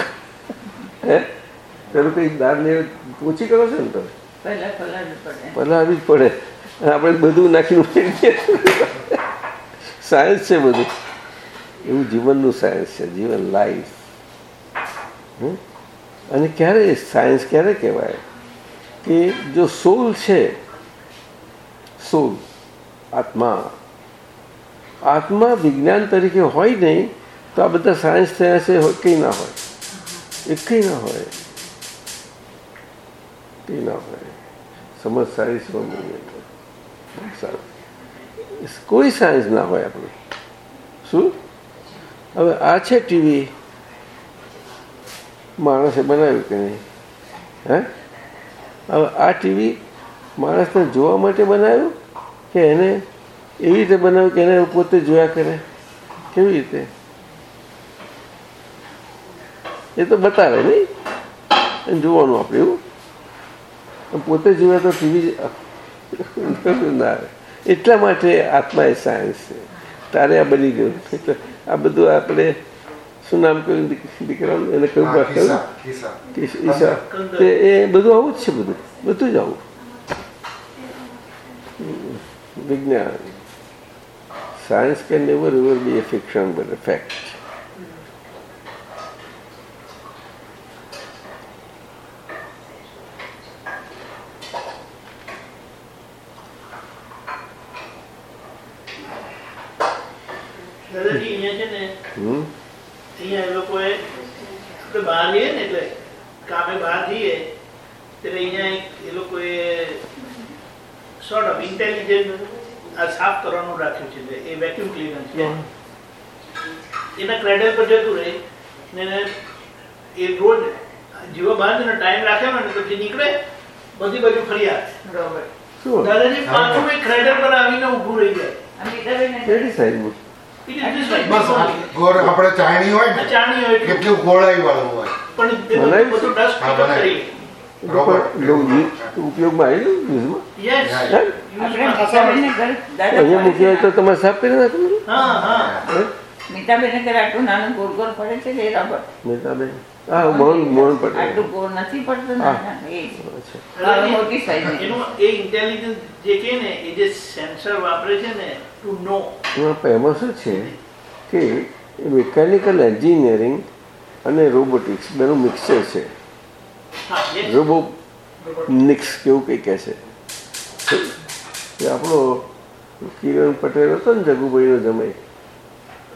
હે? પેલું દાળ દાળને ઓછી કરો છો ને તમે? પલાળવી જ પડે. આપણે બધું નાખીને. સાયન્સ છે બધું. એવું જીવનનું સાયન્સ છે. જીવન લાઈફ? અને ક્યારે સાયન્સ ક્યારે કહેવાય? કે જો સોલ છે સોલ, આત્મા. આત્મા વિજ્ઞાન તરીકે હોય નહીં, તો આ બધા સાયન્સ થયા છે કંઈ ના હોય. એ કંઈ ના હોય. કંઈ ના હોય. સમજ સારી સારું. કોઈ સાયન્સ ના હોય આપણું. શું? હવે આ છે ટીવી માણસે બનાવ્યું કે નહીં? હે? હવે આ ટીવી માણસને જોવા માટે બનાવ્યું કે એને એવી રીતે બનાવ્યું કે એને પોતે જોયા કરે? કેવી રીતે? એ તો બતાવે નહીં. જોવાનું આપણે એવું. પોતે જોયા તો ટીવી ના. આવે એટલા માટે આત્મા એ સાયન્સ છે. તારે આ બની ગયું. આ બધું આપણે શું નામ કહ્યું દીકરાનું? એને કહ્યું એ બધું આવું જ છે બધું. બધું જ આવું. વિજ્ઞાન. સાયન્સ કે never ever be a fiction but a fact. આપણે બહાર જઈએ ને એટલે કામે બહાર જઈએ ત્યારે અહીંયા એ લોકોએ સોર્ટ ઓફ ઇન્ટેલિજન્ટ આ સાફ કરવાનું રાખ્યું છે એ વેક્યુમ ક્લીનર છે. એના ક્રેડલ પર જતું રહે ને એ રોજ જેવો બહાર ટાઈમ રાખે ને પછી નીકળે બધી બાજુ ફરી આવે. શું? દાદાજી પાછું એ ક્રેડલ પર આવીને ઊભું રહી જાય. બસ ગોળ આપણે ચાયણી હોય ને ચાણી હોય. કેટલું ગોળાઈ વાળું હોય. પણ બધું ડસ્ટ. કરી ઉપયોગમાં આવી યુઝમાં દાદા અહીંયા મૂક્યો તો તમારે સાફ કરી ઘર આટલું નાનું ગોળ ગોળ પડે છે ને રબર મહેતાબેન હા મોહન મોહન પટેલ આટલું ગોળ નથી પડતું. એ મોટી સાઈઝ એનું એ ઇન્ટેલિજન્સ જે કે ને એ જે સેન્સર વાપરે છે ને ટુ નો એમાં શું છે કે મિકેનિકલ એન્જિનિયરિંગ અને રોબોટિક્સ બેનું મિક્સર છે હા નિક્સ કેવું કંઈ કહે છે. એ આપણો કિરણ પટેલ હતો ને જગુભાઈનો જમાઈ.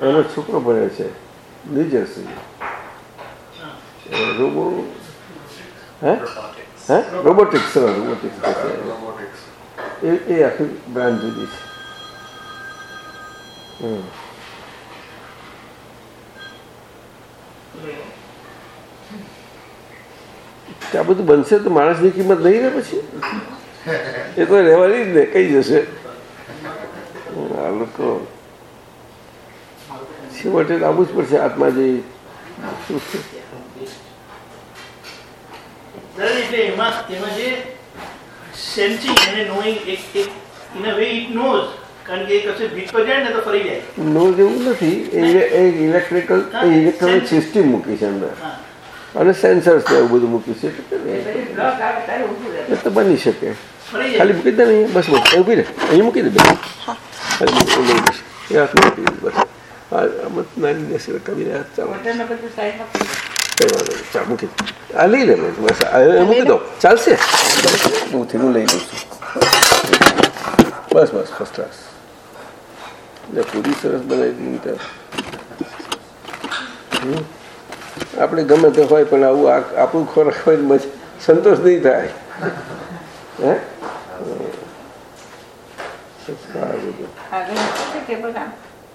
એનો છોકરો ભણે છે ન્યુજર્સી. રોબો હે? હે? રોબોટિક્સ રોબોટિક્સ રોબોટિક્સ એ એ આખી બ્રાન્ડ જુદી છે. હમ. આ બધું બનશે તો માણસની કિંમત નહીં ને પછી? એ તો રહેવાની જ ને કઈ જશે? આ લોકો છેવટે તો આવવું જ પડશે આત્મા જે શું છે? એમાં જે સેન્સિંગ અને નોઈંગ એક in a way it knows કારણ કે કશે ભીત પર જાય ને તો ફરી જાય. નો જેવું નથી એ એ ઇલેક્ટ્રિકલ ઇલેક્ટ્રોનિક સિસ્ટમ મૂકી છે અંદર. હા. અને સેન્સર્સ ને એવું બધું મૂક્યું છે. એ તો બની શકે. ખાલી મૂકી દે ને બસ બસ. ઊભી રહે અહીં મૂકી દે. બે ખાલી લઈ દઈશ એ હાથમાં મૂકી દે. બસ. હા નાની દેશે કવિને હાથ ચાલો. બટન બધું સાઈડમાં કઈ વાંધો નહીં. ચા મૂકી દે. આ લઈ લે બસ. મૂકી દો. ચાલશે? હું થીનું લઈ લઉં છું. બસ બસ. ફર્સ્ટ ક્લાસ એટલે પૂરી સરસ બનાવી દીધી તો હમ. આપણે ગમે તે હોય પણ આવું આ- આપણું ખોરાક હોય સંતોષ નહીં થાય. હે?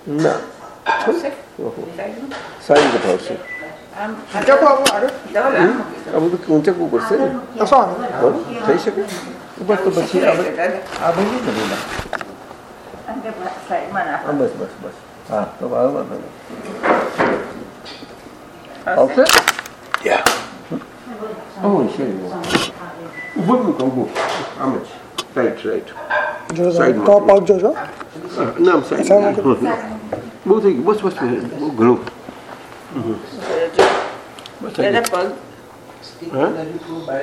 ના. આવશે સારી કથા ફાવશે આમ ઊંચા કો આવો આગળ ડબલ આમ મૂકી દો. આ બધું ઊંચકવું પડશે ને. બરોબર? થઈ શકે? તો પછી આ ભાઈ બસ બસ બસ હા તો વાંધો વાંધો નહીં આવશે Oh, શરી ઊભું જ મૂકો ઊભું આમ જ રાઈટ રાઈટ જો સાઈડમાં. તો પગ જોજો ના આમ સાઈડ બહુ થઈ ગયું બસ બસ બહુ ઘણું બસ થઈ દાદા ગયું. પગ હા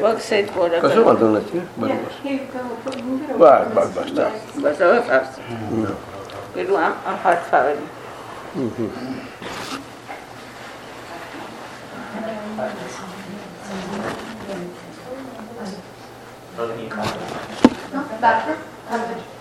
પગ સહિત પોળા કશો કરો. વાંધો નથી બરોબર બસ બસ બસ ચાલ બસ હવે ફાવશે પેલું આમ આમ હાથ ફાવે નહીં. મોક્ષનું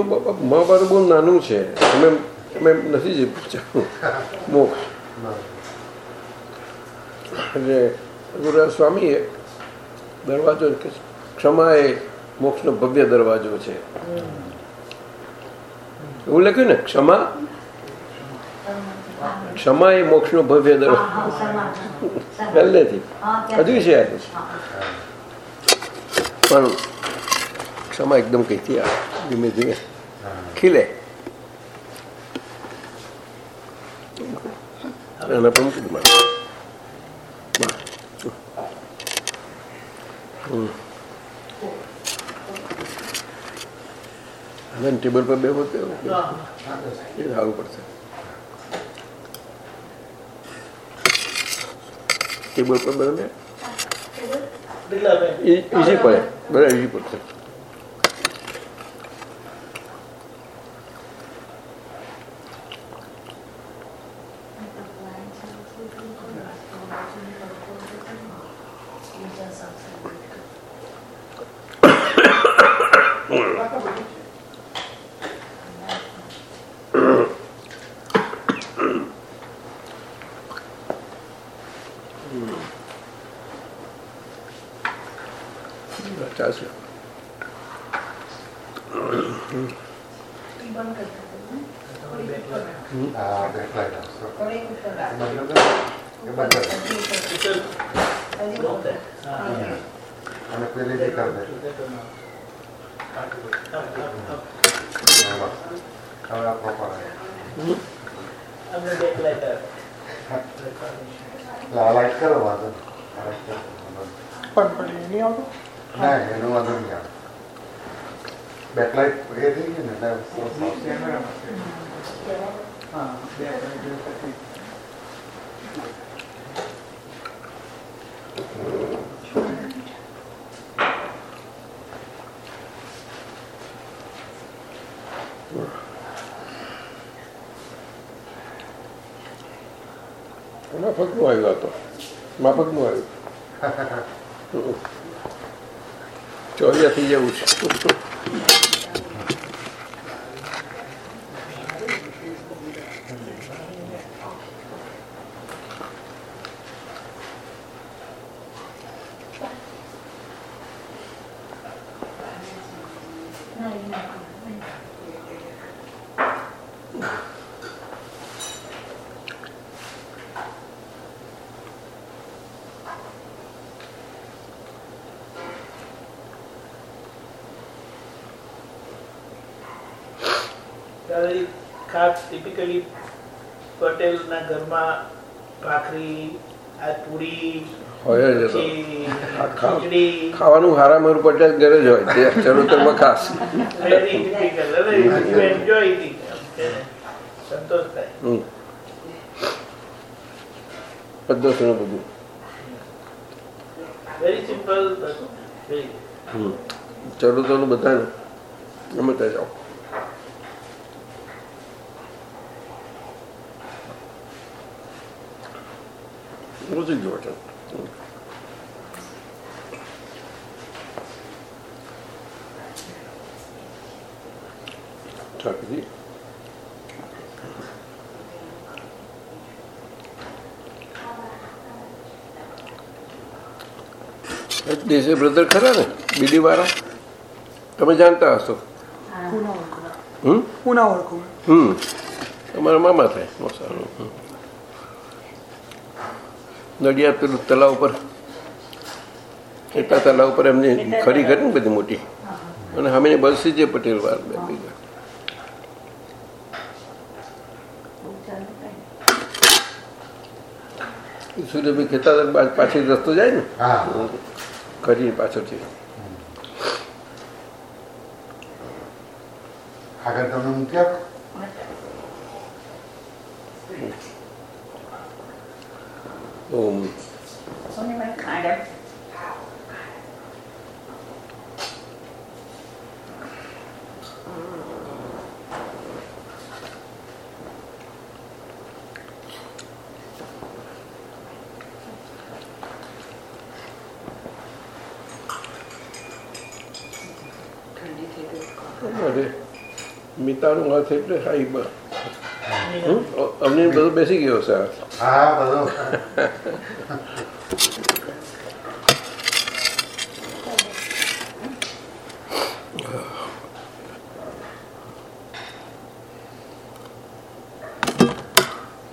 બાપા મહાભારત બહુ નાનું છે. અમે અમે નથી જે પૂછ્યું. મોક્ષ એટલે ગુરુરાજ સ્વામીએ દરવાજો ક્ષમા એ મોક્ષનો ભવ્ય દરવાજો છે. એવું લખ્યું ને ક્ષમા? ક્ષમા એ મોક્ષનો ભવ્ય દરવાજો. પહેલેથી. હજુ છે પણ ક્ષમા એકદમ કહેતી આ ધીમે ધીમે ખીલે એના પણ. હવે ટેબલ પર બે તો એ સારું પડશે ટેબલ પર બરાબર બિરલાભાઈ ઈઝી પડે બરાબર ઈઝી પડશે ચાલશે હા બેઠા હતા. થોડીક ઉપર રાખો. એ બંધ કરો. બ્લોક થાય. અને પેલી બી કરી ચોર્યા થઈ જવું છે દાદાજી ખાસ ટિપિકલી પટેલના ઘરમાં ભાખરી આ પૂરી હોય જ એ તો. પછી આ ખા- ખીચડી ખાવાનું હારા મારું પટેલ ઘરે જ હોય. તે ચરોતરમાં ખાસ. ગમે જાઓ. છે દેશે બ્રધર ખરા ને? બીડી વાળા? તમે જાણતા હશો? હમ? તમારા મામા થાય. સારું. નડિયાદ પેલું તલાવ ઉપર. એટલા તલાવ ઉપર એમની ખરી ઘટ ને બધી મોટી. અને સામે બસી જે પટેલ વાર બે ભેગા. સૂર્યભાઈ ખેતા પાછી રસ્તો જાય ને? હા. ખરી પાછળથી આગળ તમે મૂક્યા ઓમ કોને મને ખાંડ અરે મિતાનું હાથ એટલે હાઈ બા અમને બધું બેસી ગયો છે હા બધો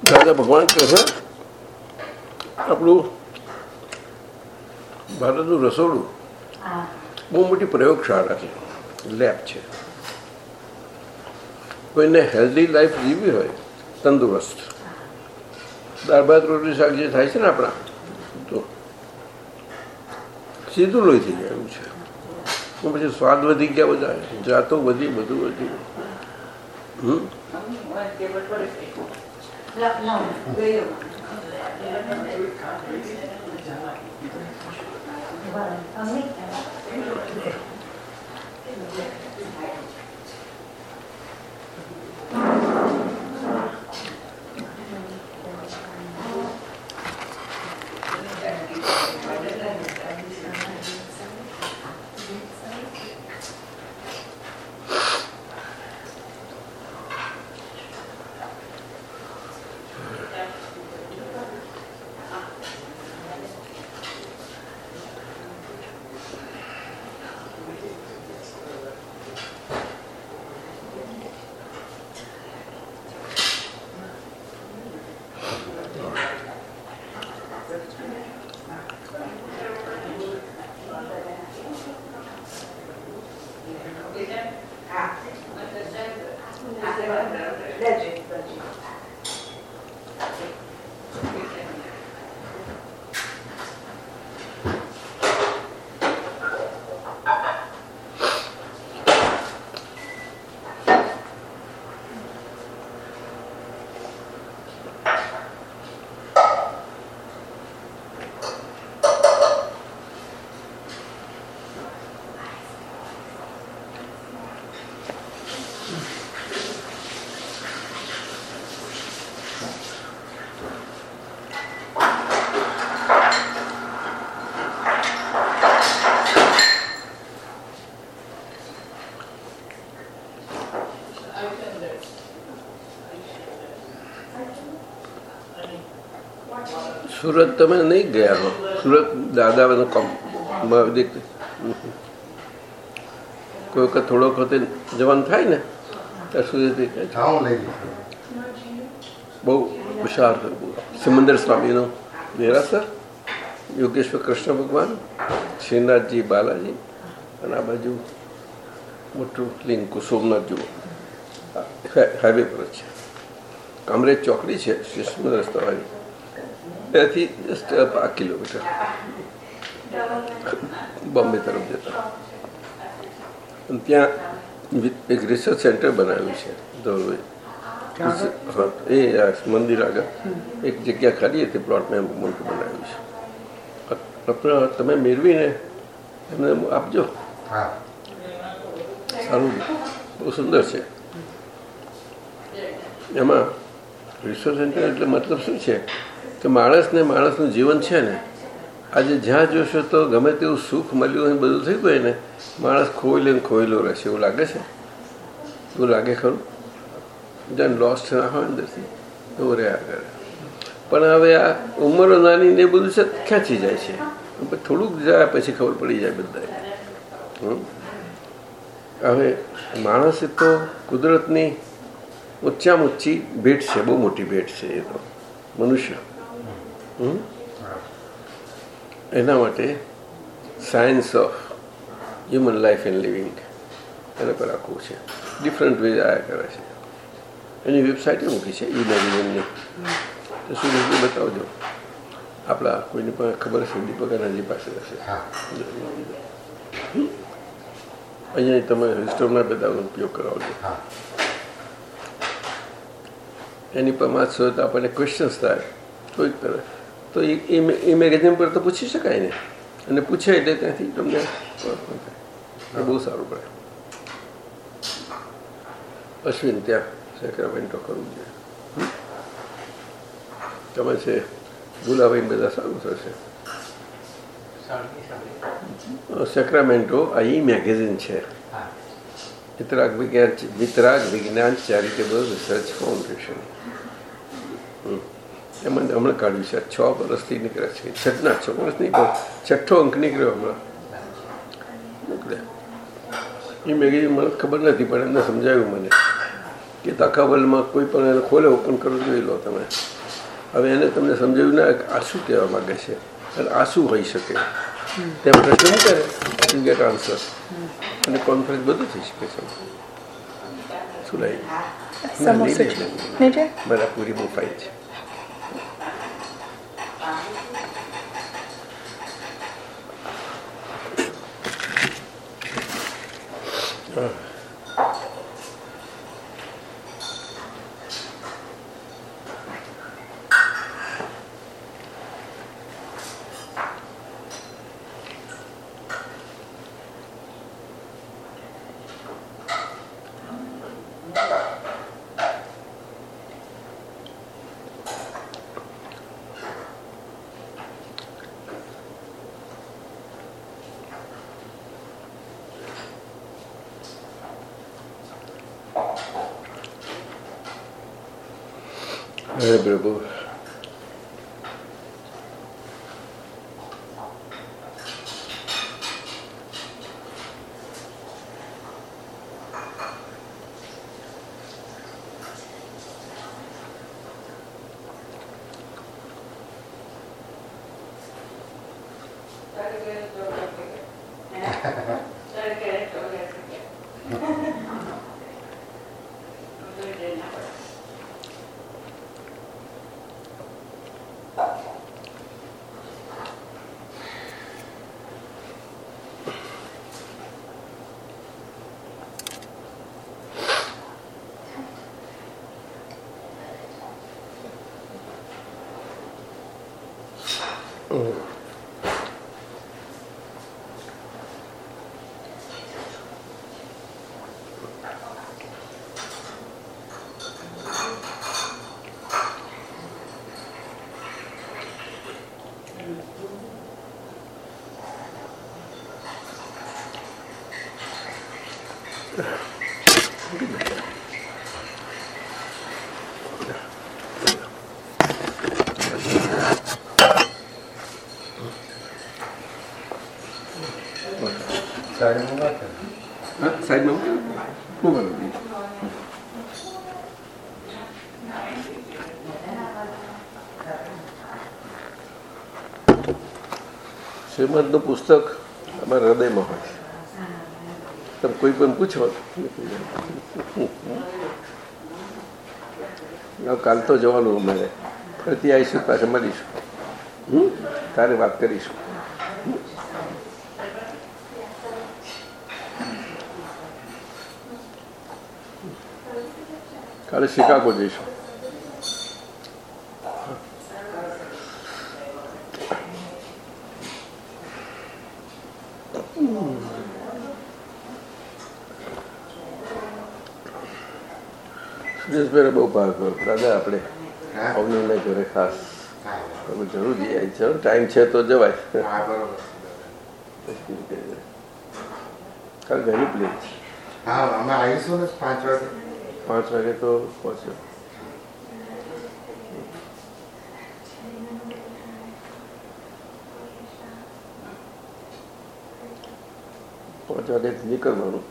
દાદા ભગવાન કહે છે આપણું ભારતનું રસોડું બહુ મોટી પ્રયોગશાળા છે લેબ છે કોઈને હેલ્ધી લાઈફ જીવવી હોય, તંદુરસ્ત. દાળ ભાત, રોટલી શાક જે થાય છે ને આપણા, તો સીધું લોહી થઈ જાય, એવું છે. પછી સ્વાદ વધી ગયા બધા, જાતો વધી, બધું વધી હમ? સુરત તમે નહીં ગયા હો. સુરત દાદા કોઈ વખત થોડોક વખતે જવાનું થાય ને ત્યાં જઈશ બહુ વિશાળ સિમંદર સ્વામીનો દેરાસર યોગેશ્વર કૃષ્ણ ભગવાન શ્રીનાથજી બાલાજી અને આ બાજુ મોટું લિંગ સોમનાથ જુઓ. હાઈવે પર જ છે. કામરેજ ચોકડી છે શ્રી સુંદર રસ્તાવાળી ત્યાંથી જસ્ટ પાંચ કિલોમીટર બોમ્બે તરફ જતા અને ત્યાં એક રિસર્ચ સેન્ટર બનાવ્યું છે એ મંદિર આગળ. એક જગ્યા ખાલી હતી પ્લોટમાં એમ મોટું બનાવ્યું છે. તમે મેળવીને એમને આપજો. હા. સારું બહુ સુંદર છે. એમાં રિસર્ચ સેન્ટર એટલે મતલબ શું છે? કે માણસને માણસનું જીવન છે ને, આજે જ્યાં જોશો તો ગમે તેવું સુખ મળ્યું હોય બધું થઈ ગયું ને, માણસ ખોઈ ને ખોયેલો રહેશે. એવું લાગે છે? એવું લાગે ખરું? જેમ લોસ્ટ ના હોય અંદરથી એવું રહ્યા કરે. પણ હવે આ ઉંમરો નાની ને બધું છે, ખેંચી જાય છે. થોડુંક જાય, પછી ખબર પડી જાય બધા હવે માણસ તો કુદરતની ઊંચામાં ઊંચી ભેટ છે, બહુ મોટી ભેટ છે એ તો. મનુષ્ય? એના માટે science of human life and living એના પર આખું છે. ડિફરન્ટ વેજ આયા કરે છે. એની વેબસાઇટ મૂકી છે ઈ મેગેઝિનની તો શું બતાવજો. આપણા કોઈને પણ ખબર હશે દીપક અનાજી પાસે હશે. અહીંયા તમે હિસ્ટોરના બધાનો ઉપયોગ કરાવજો. હા. એની પર માત આપણને ક્વેશ્ચન્સ થાય. તો જ એ મે- એ મેગેઝિન પર તો પૂછી શકાય ને? અને પૂછે એટલે ત્યાંથી તમને બહુ સારું પડે. અશ્વિન ત્યાં સેક્રામેન્ટો કરવું જોઈએ. તમે છે ભૂલાભાઈ બધા સારું થશે. સેક્રામેન્ટો આ ઈ મેગેઝિન છે. વિતરાગ Vigyan Vitarag Vigyan charitable research foundation. હમ. એમાં હમણાં કાઢ્યું છે. છ વર્ષથી નીકળ્યા છે. છઠના છ વર્ષ નહીં પણ છઠ્ઠો અંક નીકળ્યો હમણાં. નીકળ્યા એ મેગેઝિન મને ખબર નથી પણ એમને સમજાવ્યું મને કે આખા કોઈ પણ એને ખોલે ઓપન કરો જોઈ લો તમે. હવે એને તમને સમજાવ્યું ના કે આ કહેવા માગે છે. અને આંસુ હોઈ શકે. તેમ પ્રશ્ન કરે? યુ ગેટ આન્સર અને કોન્ફરન્સ બધું થઈ શકે છે. શું લાગ્યું પૂરી બહુ છે. Uh. પ્રભુ સાઈડમાં હા. શ્રીમદનું પુસ્તક અમારા હૃદયમાં હોય છે. તમે કોઈ પણ પૂછો કાલ તો જવાનું અમારે. ફરીથી આવીશું, પાછા મળીશું? તારે વાત કરીશું. કાલે શિકાગો જઈશું સુરેશભાઈ બહુ ભાગ કરો દાદા આપણે હા અવનીને ઘરે ખાસ હા તમે જરૂર જઈ આવી છે ટાઈમ છે તો જવાય હા બરોબર કાલ ઘણી પ્લેન છે હા અમે આવીશું ને પાંચ વાગે પાંચ વાગે તો પહોંચ્યો. પાંચ વાગે નીકળવાનું.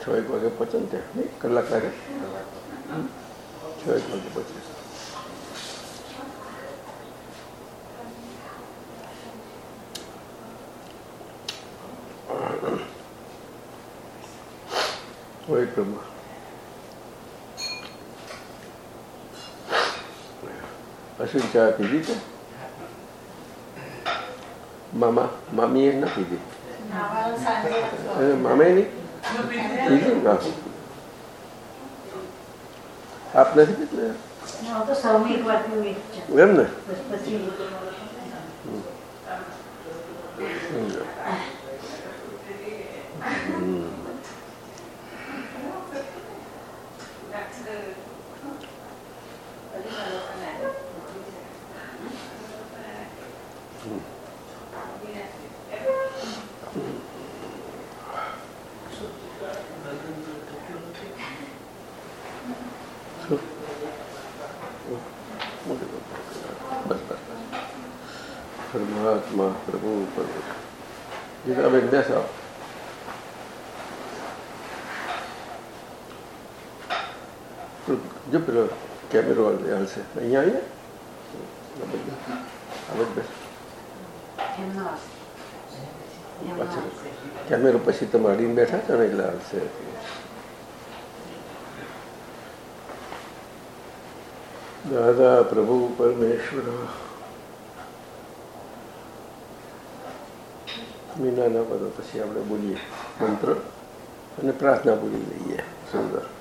છ એક વાગે પહોંચે ને ત્યાં. કલાક લાગે. છ એક વાગે પહોંચે. હોય પ્રભુ ચા પીધી છે મામા મામીએ ના પીધી મામે નહીં પીધી હા આપ નથી પીધું એમ ને બસ પછી બસ બસ પરમાત્મા પ્રભુ પ્રભુ ગીતાબેન બેસો. જો પેલો કેમેરો હાલશે. અહીંયા આવીએ. કેમેરો પછી તમે અડીને બેઠા છો ને એટલે હાલશે. દાદા, પ્રભુ, પરમેશ્વર. મીનાના પદો પછી આપણે બોલીએ મંત્ર અને પ્રાર્થના બોલી લઈએ. સુંદર.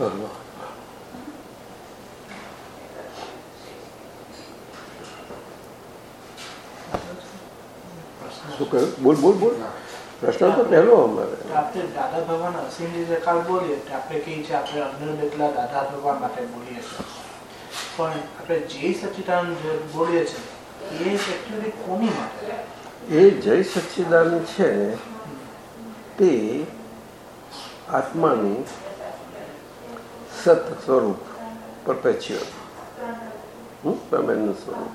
ભગવાન શું કહ્યું બોલ બોલ બોલ પ્રશ્ન તો પહેલો અમારે આપણે દાદા ભગવાન અસીમ રીતે કાલ બોલીએ તો આપણે કહીએ છીએ આપણે અન્ન એટલા દાદા ભગવાન માટે બોલીએ છીએ પણ આપણે જે સચિદાનંદ જે બોલીએ છીએ એ એકચ્યુઅલી કોની માટે એ જય સચ્ચિદાનંદ છે તે આત્માનું સત સ્વરૂપ પરપેચ્યુઅલ પરમેનન્ટ સ્વરૂપ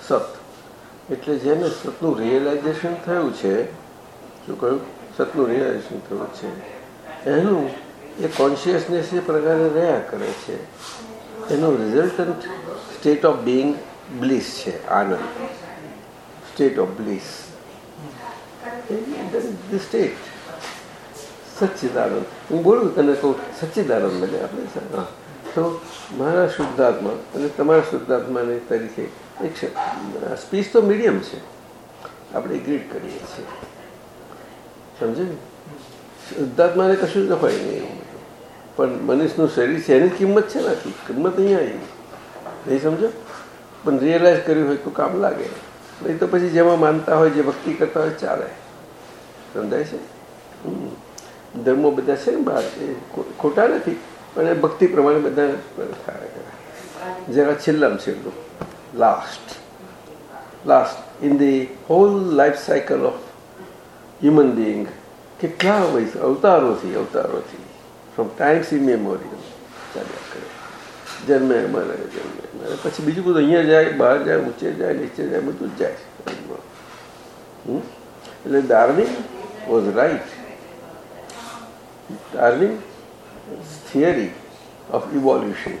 સત એટલે જેને સતનું રિયલાઇઝેશન થયું છે શું કહ્યું સતનું રિયલાઇઝેશન થયું છે એનું એ કોન્શિયસનેસ એ પ્રકારે રહ્યા કરે છે એનું resultant state of being bliss છે આનંદ સ્ટેટ ઓફ બ્લિસ સ્ટેટ. સચ્ચિદાનંદ. હું બોલું તને કહું સચ્ચિદાનંદ મને આપણે. હા. તો મારા શુદ્ધાત્મા અને તમારા શુદ્ધાત્માને તરીકે એક સ્પીચ તો મીડિયમ છે. આપણે ગ્રીટ કરીએ છીએ. સમજે ને? શુદ્ધાત્માને કશું જ હોય નહીં પણ મનીષનું શરીર છે, એની કિંમત છે નથી કિંમત અહીંયા આવી નહીં સમજો? પણ રિયલાઇઝ કર્યું હોય તો કામ લાગે. નહીં તો પછી જેમાં માનતા હોય, જે ભક્તિ કરતા હોય, ચાલે. સમજાય છે? હમ. ધર્મો બધા છે. બહાર ખોટા નથી. પણ ભક્તિ પ્રમાણે બધા જરા છેલ્લામાં છેલ્લું last last in the whole life cycle of human being કેટલા વયસ અવતારોથી અવતારોથી. ફ્રોમ ટાઈમ્સ ઇમેમોરિયલ ચાલ્યા કરે. જન્મે, મરે જન્મે, મરે. પછી બીજું બધું અહીંયા જાય, બહાર જાય, ઊંચે જાય, નીચે જાય, બધું જ જાય. એટલે ધાર્મિક was right Darwin theory of evolution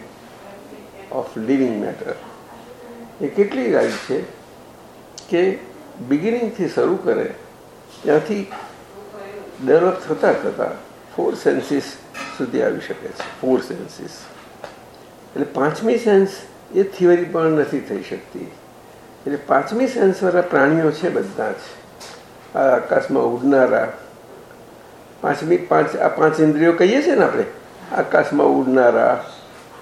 of living matter એ કેટલી રાઈટ છે કે બિગિનિંગથી શરૂ કરે, ત્યાંથી ડેવલપ થતાં થતાં ફોર સેન્સીસ સુધી આવી શકે છે. ફોર સેન્સીસ એટલે પાંચમી સેન્સ એ થિયરી પણ નથી થઈ શકતી. એટલે પાંચમી સેન્સવાળા પ્રાણીઓ છે બધા જ. આ આકાશમાં ઉડનારા પાંચમી પાંચ આ પાંચ ઇન્દ્રિયો કહીએ છીએ ને આપણે, આકાશમાં ઉડનારા,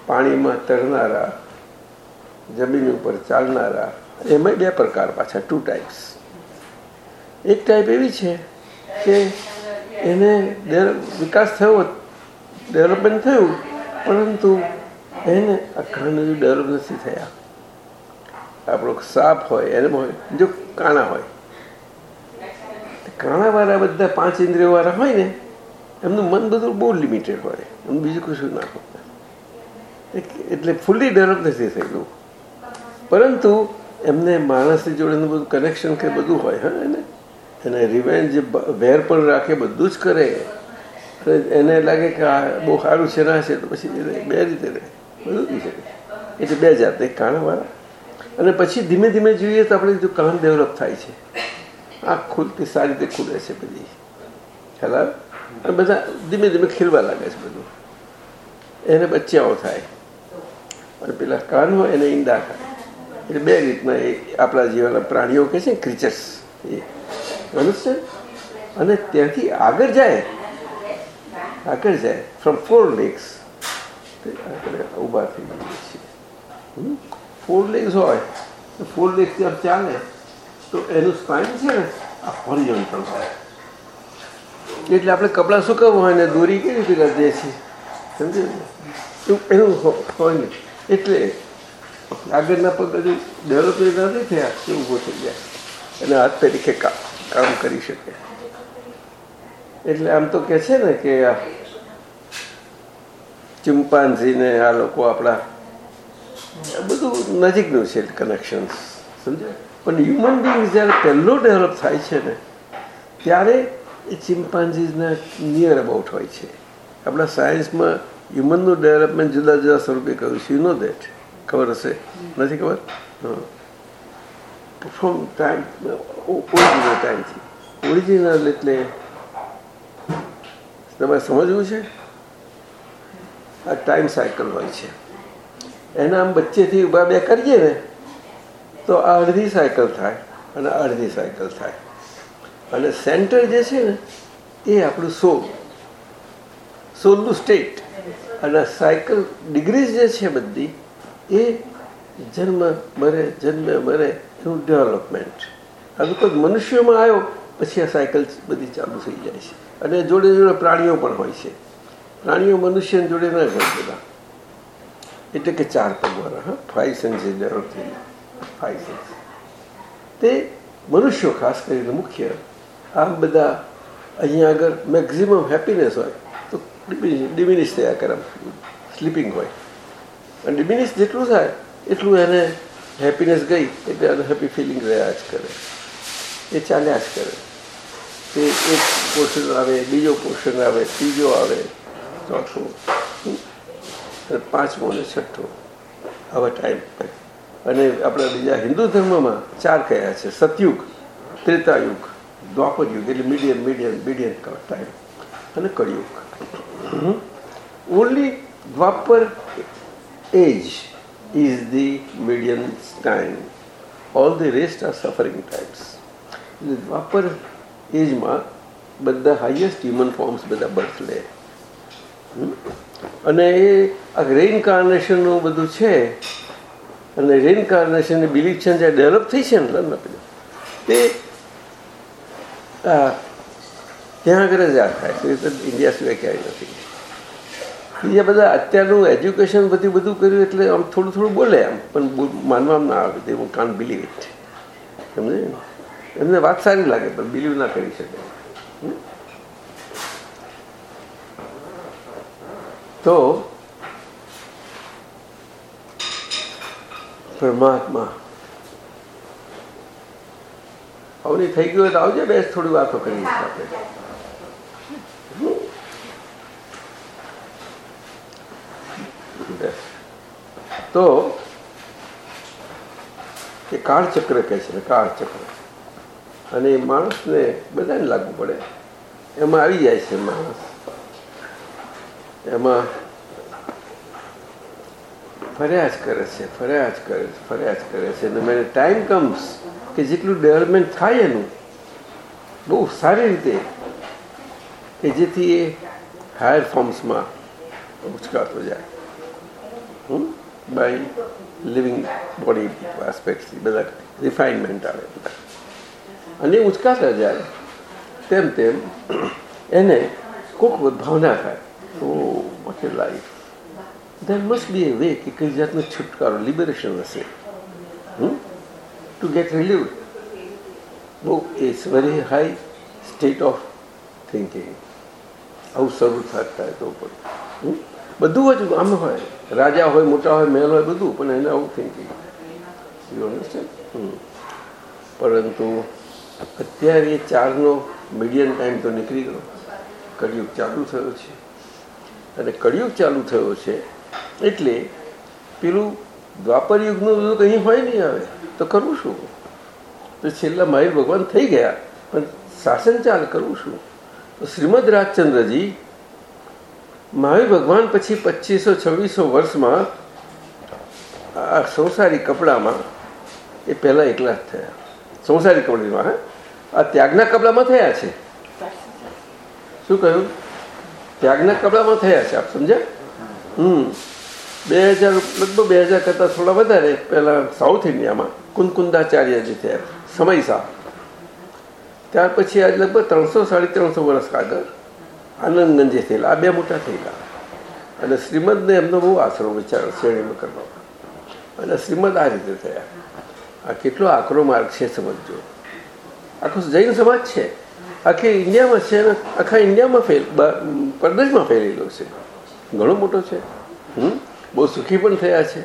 પાણીમાં તરનારા, જમીન ઉપર ચાલનારા એમાં બે પ્રકાર પાછા ટુ ટાઈપ્સ એક ટાઈપ એવી છે કે એને વિકાસ થયો, ડેવલપમેન્ટ થયું, પરંતુ એને આખાને ડેવલપ નથી થયા. આપણો સાપ હોય એને હોય, જો કાણા હોય કાણાવાળા બધા પાંચ ઇન્દ્રિયોવાળા હોય ને, એમનું મન બધું બહુ લિમિટેડ હોય. એમ બીજું કશું ના હોય. એટલે ફૂલ્લી ડેવલપ નથી થયેલું પરંતુ એમને માણસની જોડેનું બધું કનેક્શન કે બધું હોય, હા, એને એને રિવેન્જ વેર પણ રાખે, બધું જ કરે. એને લાગે કે આ બહુ સારું છે, ના છે, તો પછી બે રીતે રહે. બધું થઈ એટલે બે જાતે કાણાવાળા અને પછી ધીમે ધીમે જોઈએ તો આપણે જો કાન ડેવલપ થાય છે. આ ખુલતી સારી રીતે ખુલે છે બધી. ખ્યાલ અને બધા ધીમે ધીમે ખીલવા લાગે છે બધું. એને બચ્ચાઓ થાય. અને પેલા કાન હોય, એને ઈંડા થાય. એટલે બે રીતના એ આપણા જેવાના પ્રાણીઓ કે છે ક્રિચર્સ એ મનુષ્ય અને ત્યાંથી આગળ જાય. આગળ જાય. ફ્રોમ ફોર લેગ્સ આપણે ઊભા થઈ જઈએ છીએ. ફોર લેગ્સ હોય. ફોર લેગ્સ ચાલે. તો એનું સ્પાઇન છે ને? આ હોરિઝોન્ટલ હોય એટલે આપણે કપડાં સુકાવવા હોય ને દોરી કેવી રીતે કરી દે છે સમજે એનું હોય ને. એટલે આગળના પગ હજુ ડેવલપ નથી થયા તે ઊભો થઈ જાય અને હાથ તરીકે કામ કરી શકે. એટલે આમ તો કે છે ને કે આ ચિમ્પાન્ઝીને આ લોકો આપણા બધું નજીકનું છે કનેક્શન સમજે પણ હ્યુમન બિંગ જ્યારે પહેલો ડેવલપ થાય છે ને, ત્યારે એ ચિમ્પાન્ઝીઝના નિયર અબાઉટ હોય છે. આપણા સાયન્સમાં હ્યુમનનું ડેવલપમેન્ટ જુદા જુદા સ્વરૂપે કહ્યું છે. યુ નો દેટ ખબર હશે? નથી ખબર? ફ્રોમ ટાઈમ ઓરિજિનલ ટાઈમથી ઓરિજિનલ એટલે તમારે સમજવું છે? આ ટાઈમ સાયકલ હોય છે. એના આમ વચ્ચેથી ઊભા બે કરીએ ને તો આ અડધી સાયકલ થાય અને અડધી સાયકલ થાય. અને સેન્ટર જે છે ને, એ આપણું સોલ. સોલનું સ્ટેટ. અને સાયકલ ડિગ્રીઝ જે છે બધી, એ જન્મ મરે, જન્મે મરે એનું ડેવલપમેન્ટ. હવે કોઈ મનુષ્યોમાં આવ્યો, પછી આ સાયકલ બધી ચાલુ થઈ જાય છે. અને જોડે જોડે પ્રાણીઓ પણ હોય છે. પ્રાણીઓ મનુષ્ય જોડે ના ઘર બધા. એટલે કે ચાર પગવાળા, હા. ફાઈવ સેન્સીસ ડેવલપ થઈ ફાઈવ સેન્સ તે મનુષ્યો ખાસ કરીને મુખ્ય. આમ બધા અહીંયા આગળ મેક્ઝિમમ હેપીનેસ હોય, તો ડિમિનિશ થયા કરે સ્લીપિંગ હોય. અને ડિમિનિશ જેટલું થાય, એટલું એને હેપીનેસ ગઈ, એટલે અનહેપી ફિલિંગ રહ્યા જ કરે. એ ચાલ્યા જ કરે. તે એક પોર્શન આવે, બીજો પોર્શન આવે, ત્રીજો આવે, ચોથો પાંચમો અને છઠ્ઠો. આવા ટાઈમ પર અને આપણા બીજા હિન્દુ ધર્મમાં ચાર કયા છે? સતયુગ, ત્રેતાયુગ દ્વાપર યુગ એટલે મીડિયમ મીડિયમ મીડિયમ ટાઈમ અને Kaliyug. Only Dwapar age is the median time. All the rest are suffering times એટલે દ્વાપર એજમાં બધા હાઈએસ્ટ હ્યુમન ફોર્મ્સ બધા બર્થ લે? અને એ આ રેઇન્કાર્નેશનનું બધું છે અને રેઇનકાર્નેશનની બિલીફ છે જે ડેવલપ થઈ છે ને તે ત્યાં આગળ જ આ થાય છે. ઇન્ડિયા સિવાય ક્યાંય નથી. બીજા બધા અત્યારનું એજ્યુકેશન બધું બધું કર્યું એટલે આમ થોડું થોડું બોલે આમ, પણ માનવામાં ના આવે. તે હું કાન બિલીવ ઇટ સમજે? એમને વાત સારી લાગે, પણ બિલીવ ના કરી શકે. તો પરમાત્મા. અવની થઈ ગયું હોય તો આવજે બેસ થોડી વાતો કરી આપણે. તો એ કાળચક્ર કહે છે કાળચક્ર. અને એ માણસને બધાને લાગુ પડે. એમાં આવી જાય છે માણસ. એમાં ફર્યા જ કરે છે ફર્યા જ કરે છે ફર્યા જ કરે છે. અને મને ટાઈમ કમ્સ કે જેટલું ડેવલપમેન્ટ થાય એનું, બહુ સારી રીતે, કે જેથી એ હાયર ફોર્મ્સમાં ઉચકાતો જાય. બાય લિવિંગ બોડી આસ્પેક્ટ બધા રિફાઇનમેન્ટ આવે બધા. અને ઉચકાતા જાય. તેમ તેમ એને કોક ભાવના થાય. ઓ what life there must be a way કે કઈ જાતનો છુટકારો લિબરેશન હશે ટુ ગેટ રિલીવ બહુ it's very high state of thinking આવું શરૂ થતા તો પણ બધું જ આમ હોય રાજા હોય મોટા હોય મહેલ હોય બધું પણ એને આવું થિંકિંગ યુ અન્ડરસ્ટેન્ડ પરંતુ અત્યારે ચારનો મીડિયમ ટાઈમ તો નીકળી ગયો કળિયુગ ચાલુ થયો છે અને કળિયુગ ચાલુ થયો છે એટલે પેલું દ્વાપર યુગનું બધું કંઈ હોય નહીં આવે તો કરવું શું તો છેલ્લા મહાવીર ભગવાન થઈ ગયા, પણ શાસન ચાલ કરવું શું તો શ્રીમદ રાજચંદ્રજી મહાવીર ભગવાન પછી પચીસો છવ્વીસો વર્ષમાં આ સંસારી કપડામાં, એ પહેલાં એકલા જ થયા. સંસારી કપડામાં આ ત્યાગના કપડામાં થયા છે. શું કહ્યું? ત્યાગના કપડામાં થયા છે, આપ સમજ્યા? હમ. બે હજાર, લગભગ બે હજાર કરતાં થોડા વધારે. પહેલાં સાઉથ ઇન્ડિયામાં કુંદકુંદાચાર્યજી થયા. સમયસા ત્યાર પછી આજ લગભગ ત્રણસો સાડી ત્રણસો વર્ષ આગળ આનંદગંજે થયેલા. આ બે મોટા થયેલા. અને શ્રીમદને એમનો બહુ આશરો વિચાર શ્રેણીમાં કરવા અને શ્રીમદ આ રીતે થયા. આ કેટલો આકરો માર્ગ છે સમજજો. આખો જૈન સમાજ છે. આખી ઇન્ડિયામાં છે આખા ઇન્ડિયામાં ફેલ પરદેશમાં ફેલેલો છે. ઘણો મોટો છે. હમ? બહુ સુખી પણ થયા છે.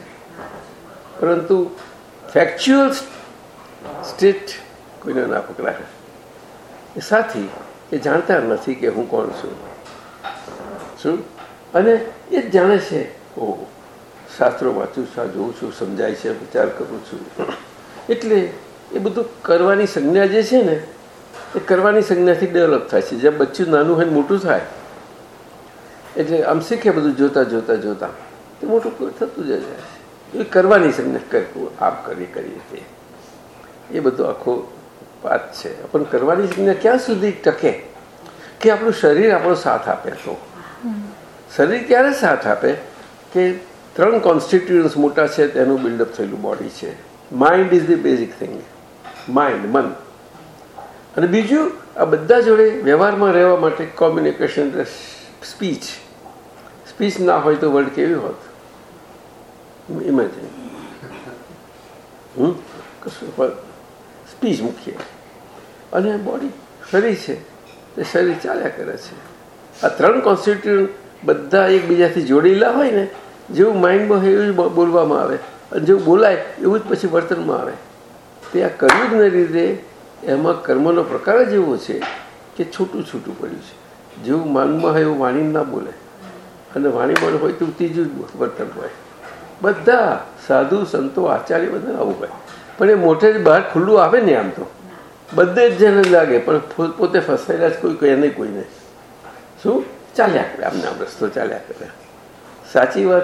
પરંતુ ફેક્ચ્યુઅલ સ્ટેટ કોઈને ના પકડાય એ સાથી એ જાણતા નથી કે હું કોણ છું. શું? અને એ જ જાણે છે ઓ શાસ્ત્રો વાંચું છું, જોઉં છું, સમજાય છે, વિચાર કરું છું. એટલે એ બધું કરવાની સંજ્ઞા જે છે ને, એ કરવાની સંજ્ઞાથી ડેવલપ થાય છે. જેમ બચ્ચું નાનું હોય મોટું થાય. એટલે આમ શીખે બધું જોતા જોતા જોતા. તે મોટું થતું જ એ કરવાની સંજ્ઞા કરવું આપ કરીએ કરીએ તે. એ બધો આખો વાત છે. પણ કરવાની સંજ્ઞા ક્યાં સુધી ટકે? કે આપણું શરીર આપણો સાથ આપે તો? શરીર ક્યારે સાથ આપે? કે ત્રણ કોન્સ્ટિટ્યુઅન્સ મોટા છે, તેનું બિલ્ડઅપ થયેલું બોડી છે. Mind is the basic thing mind મન. અને બીજું, આ બધા જોડે વ્યવહારમાં રહેવા માટે કોમ્યુનિકેશન સ્પીચ સ્પીચ ના હોય તો વર્લ્ડ કેવી હોત? ઇમેજિન હમ કશું સ્પીચ મુખ્ય અને બોડી શરીર છે એ શરીર ચાલ્યા કરે છે આ ત્રણ કોન્સ્ટિટ્યુન્ટ બધા એકબીજાથી જોડેલા હોય ને જેવું માઇન્ડમાં હોય એવું બોલવામાં આવે અને જેવું બોલાય એવું જ પછી વર્તનમાં આવે તે આ કર્યુંને લીધે એમાં કર્મનો પ્રકાર જ એવો છે કે છૂટું છૂટું પડ્યું છે જેવું માનમાં હોય એવું વાણી ના બોલે અને વાણીમાં હોય તો ત્રીજું જ વર્તન હોય બધા સાધુ સંતો, આચાર્ય બધા આવું હોય. પણ એ મોટે બહાર ખુલ્લું આવે ને આમ તો. બધે જ જેને લાગે, પણ પોતે ફસાયેલા જ કોઈ કહે નહીં કોઈને. શું? ચાલ્યા કરે આમને આમ રસ્તો ચાલ્યા કરે. સાચી વાત?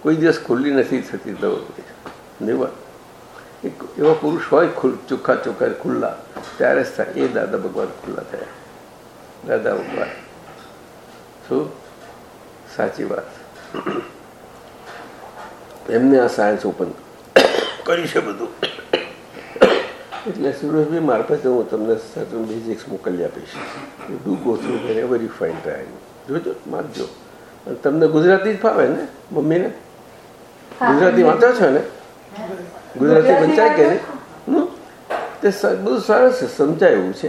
કોઈ દિવસ ખુલ્લી નથી થતી તો નહીં વાત. એક એવા પુરુષ હોય ચોખ્ખા ચોખ્ખા ખુલ્લા. ત્યારે જ એ દાદા ભગવાન ખુલ્લા થયા. દાદા ભગવાન શું? સાચી વાત. એમને આ સાયન્સ ઓપન કરી છે બધું. એટલે સુરેશભાઈ મારફતે હું તમને સર્ટન બેઝિક્સ મોકલી આપીશ. Do go through very fine time જોજો વાંચજો અને તમને ગુજરાતી જ ફાવે ને મમ્મીને? ગુજરાતી વાંચો છો ને? ગુજરાતી વંચાય કે નહીં? હમ? તે બધું બહુ સરસ છે સમજાય એવું છે.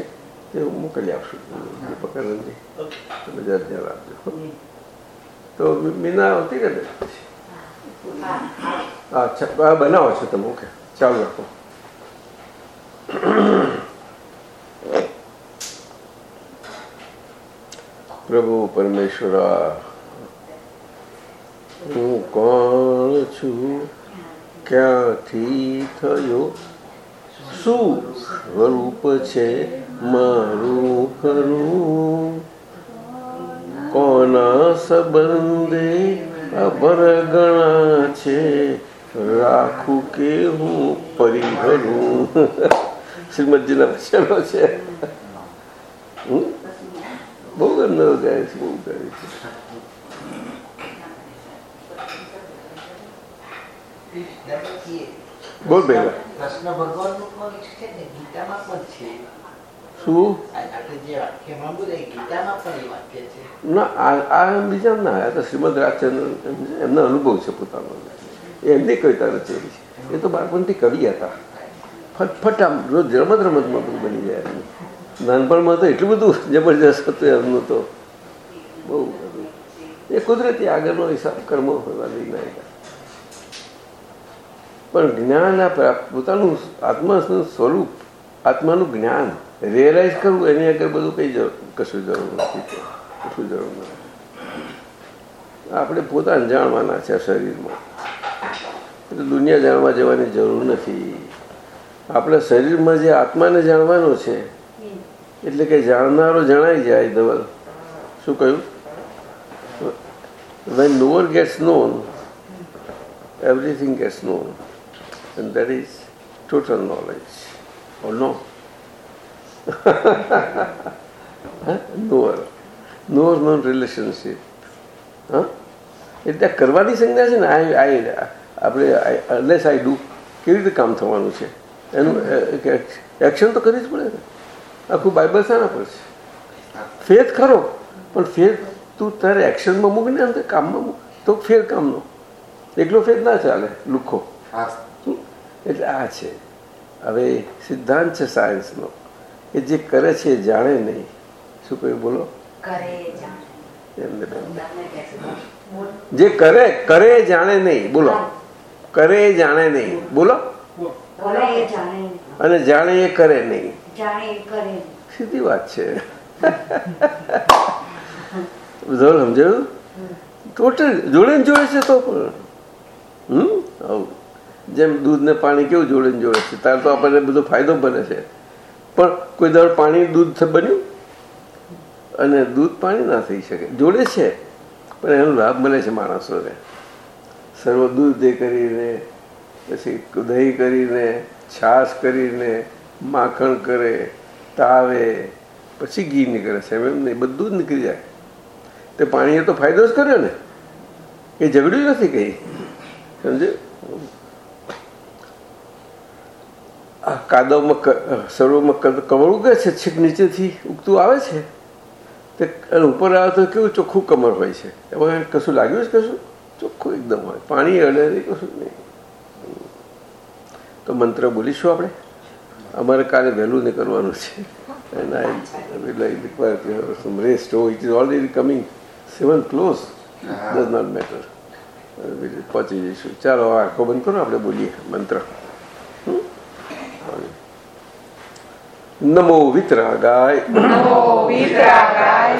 તે હું મોકલી આપશું. આનંદજી તમે જરા ધ્યાન આપજો. તો મીના આવતી કે અચ્છા બનાવો છો તમે ઓકે ચાલુ રાખો પ્રભુ પરમેશ્વરા હું કોણ છું ક્યાંથી થયો શું સ્વરૂપ છે મારું ખરું કોના સંબંધે અભરગણા છે, રાખું કે હું પરિહરું શ્રીમદજીના વચનો છે? બહુ અંદર ગાય છે, બહુ ગાય છે. બોલ ભેગા કૃષ્ણ છે ગીતામાં પણ છે. શું ના અનુભવ છે પોતાનો. એમની કવિતા રચેલી એ તો બાળપણથી કવિ ફટફટ આમ રોજ રમત રમતમાં બધું બની જાય નાનપણમાં તો એટલું બધું જબરજસ્ત હતું એમનું તો. બહુ એ કુદરતી આગળનો હિસાબ કર્મો હોવા લઈ પણ જ્ઞાન પોતાનું આત્માનું સ્વરૂપ, આત્માનું જ્ઞાન રિયલાઇઝ કરવું એની આગળ બધું કઈ જરૂર, કશું જરૂર નથી કશું જરૂર નથી. આપણે પોતાને જાણવાના છે શરીરમાં. એટલે દુનિયા જાણવા જવાની જરૂર નથી. આપણે શરીરમાં જે આત્માને જાણવાનો છે, એટલે કે જાણનારો જણાઈ જાય ધવલ. શું કહ્યું? When knower gets known everything gets known and that is total knowledge or no? huh? Knower known relationship હા એટલે આ કરવાની સંજ્ઞા છે ને આઈ આઈ આપણે અનલેસ આઈ ડુ કેવી રીતે કામ થવાનું છે? એનું એક્શન તો કરવી જ પડે ને. આખું બાઇબલ શાના પર છે. ફેથ ખરો પણ ફેથ તું તારે એક્શનમાં મૂક ને અંદર કામમાં મૂક. તો ફેર કામનો. એકલો ફેર ના ચાલે લુખો. એટલે આ છે. હવે સિદ્ધાંત છે સાયન્સનો કે જે કરે છે એ જાણે નહીં. શું કહ્યું બોલો? જે કરે કરે જાણે નહીં. બોલો. કરે જાણે નહીં. બોલો. એ અને જાણે એ કરે નહીં. જાણે એ કરે સીધી વાત છે. સમજાયું? ટોટલ જોડે જોડે છે તો પણ. હમ? જેમ દૂધ ને પાણી કેવું જોડે જોડે છે? તાર તો આપણને બધો ફાયદો બને છે. પણ કોઈ દર પાણી દૂધ બન્યું? અને દૂધ પાણી ના થઈ શકે. જોડે છે, પણ એનો લાભ મળે છે માણસોને. સર્વ દૂધ દે કરીને, પછી દહીં કરીને, છાશ કરીને, માખણ કરે, તાવે, પછી ઘી નીકળે છે. એમ નહીં, બધું જ નીકળી જાય. તે પાણીએ તો ફાયદો જ કર્યો ને. એ ઝઘડ્યું નથી કંઈ. સમજે આ કાદવમાં ક- કમળું કે છે છીક નીચેથી ઉગતું આવે છે. તે અને ઉપર આવે તો કેવું ચોખ્ખું કમળ હોય છે. એમાં કશું લાગ્યું છે કશું? ચોખ્ખું એકદમ હોય. પાણી અડે નહીં કશું નહીં. તો મંત્ર બોલીશું આપણે? અમારે કાલે વહેલું નીકળવાનું છે. And I like to require to have some rest. Oh, it is already coming. Seven close. Does not matter. પહોંચી જઈશું ચાલો આંખો બંધ કરો આપણે બોલીએ મંત્ર. હમ? नमो वितरागाय नमो वितरागाय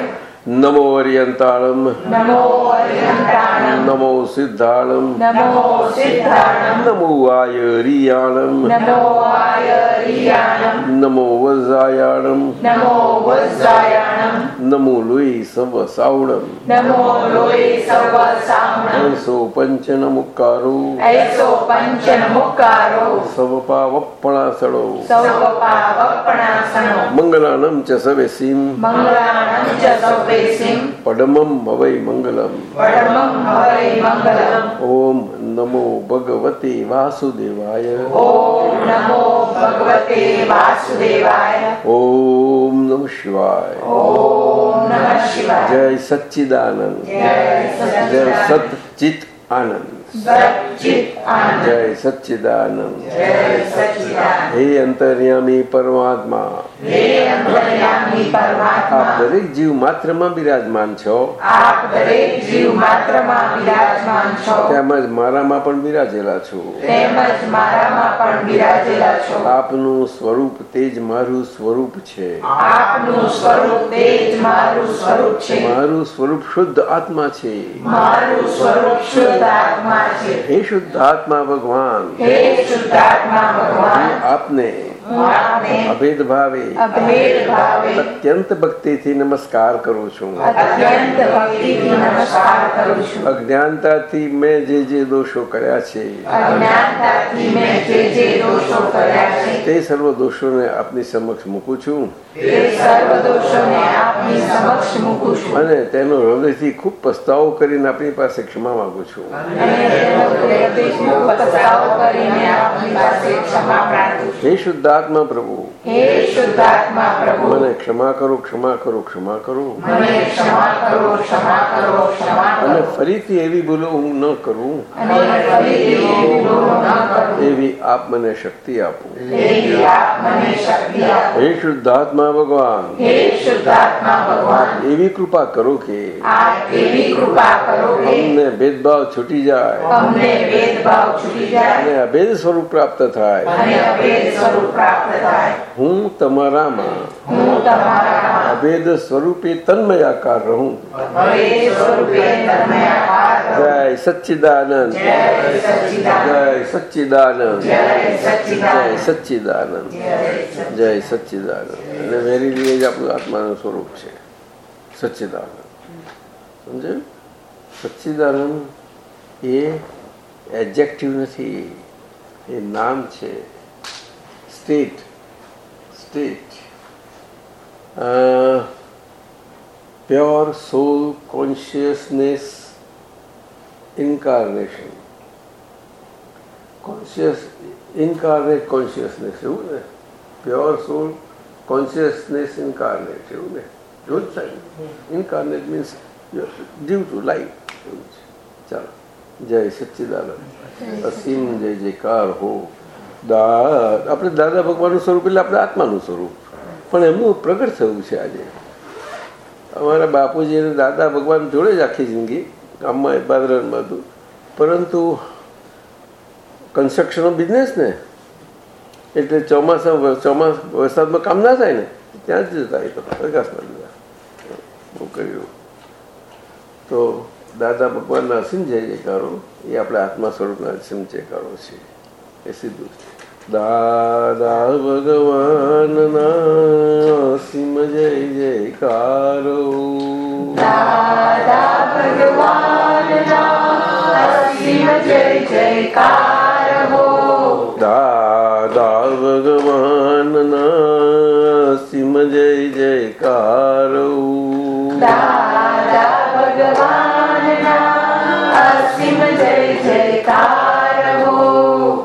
નમો અરિયંતાળમ નમો અર્યંતાણમ નમો સિદ્ધાળમ નમો સિદ્ધાણમ નમો આયરિયાણમ નમો આયરિયાણમ નમો વજાયાણમ નમો વજ્જાયાણમ નમો લોહી સવ સાવણમ નમો સર્વેસિમ પડમમ હવૈ મંગલમ પરમં હરે મંગલમ ઓમ નમો ભગવતે વાસુદેવાય ઓમ નમો ભગવતે વાસુદેવાય ઓમ નમ શિવાય ઓમ નમઃ શિવાય જય સચ્ચિદાનંદ જય સત ચિત આનંદ જય સચ્ચિદાનંદ હે અંતર્યામી પરમાત્મા આપ દરેક જીવ માત્રમાં બિરાજમાન છો. આપ દરેક જીવ માત્રમાં બિરાજમાન છો. તેમજ મારામાં પણ બિરાજેલા છો. તેમજ મારામાં પણ બિરાજેલા છો. આપનું સ્વરૂપ તેજ મારું સ્વરૂપ છે. આપનું સ્વરૂપ તેજ મારું સ્વરૂપ છે. મારું સ્વરૂપ શુદ્ધ આત્મા છે. મારું સ્વરૂપ શુદ્ધ આત્મા છે. હે શુદ્ધ આત્મા ભગવાન. હે શુદ્ધાત્મા ભગવાન. હું આપને હું આપને અભેદ ભાવે અત્યંત ભક્તિથી નમસ્કાર કરું છું. નમસ્કાર કરું છું. અજ્ઞાનતાથી મેં જે જે દોષો કર્યા છે. મેં જે જે દોષો કર્યા છે. તે સર્વ દોષોને આપની સમક્ષ મૂકું છું. તે સર્વ દોષોને આપની સમક્ષ મૂકું છું. અને તેનો હૃદયથી ખૂબ પસ્તાવો કરીને આપની પાસે ક્ષમા માંગુ છું. હે તેનો શુદ્ધાત્મા પ્રભુ. હે શુદ્ધાત્મા પ્રભુ. મને ક્ષમા કરો ક્ષમા કરો ક્ષમા કરો. મને ક્ષમા કરો ક્ષમા કરો ક્ષમા કરો. અને ફરીથી એવી ભૂલો હું ન કરું. અને ફરીથી એવી ભૂલો ન કરું. એવી આપ મને શક્તિ આપો. એવી આપ મને શક્તિ આપો. હે શુદ્ધાત્મા ભગવાન. હે શુદ્ધાત્મા ભગવાન. એવી કૃપા કરો કે આપ એવી કૃપા કરો કે અમને ભેદભાવ છૂટી જાય. અમને ભેદભાવ છૂટી જાય. અને અભેદ સ્વરૂપ પ્રાપ્ત થાય. અને અભેદ સ્વરૂપ પ્રાપ્ત થાય. હું તમારામાં હું તમારામાં અભેદ સ્વરૂપે તન્મયાકાર રહું. અભેદ સ્વરૂપે તન્મયાકાર જય સચ્ચિદાનંદ. જય સચ્ચિદાનંદ. જય સચ્ચિદાનંદ. જય સચ્ચિદાનંદ. અને વેરી જ આપણું આત્માનું સ્વરૂપ છે. સચ્ચિદાનંદ. સમજે સચ્ચિદાનંદ એ એડજેક્ટિવ નથી. એ નામ છે. State state pure soul consciousness incarnation conscious incarnate consciousness એવું ને પ્યોર સોલ કોન્શિયસનેસ ઇન્કાર્નેટ એવું ને એવું જ થાય incarnate means due to life એવું છે ચાલો જય સચ્ચિદાનંદ અસીમ જય જયકાર હો આપણે દાદા ભગવાનનું સ્વરૂપ એટલે આપણે આત્માનું સ્વરૂપ. પણ એમનું પ્રગટ થયું છે આજે. અમારા બાપુજી અને દાદા ભગવાન જોડે જ આખી જિંદગી ગામમાં બાદરણમાં હતું. પરંતુ કન્સ્ટ્રક્શનનો બિઝનેસ ને, એટલે ચોમાસા ચોમાસ વરસાદમાં કામ ના થાય ને, ત્યાં જ જતા એ તો પ્રકાશમાં જતા બહુ કર્યું. તો દાદા ભગવાનના અસીમ જય જયકારો. એ આપણા આત્મા સ્વરૂપના અસીમ જયકારો છે. એ સીધું દાદા ભગવાનના સિંહ જય જયકારો દાદા ભગવાનના અસીમ જય જયકારો દાદા ભગવાનના સિંહ જય જયકારો દાદા ભગવાનના સિંહ જય જયકાર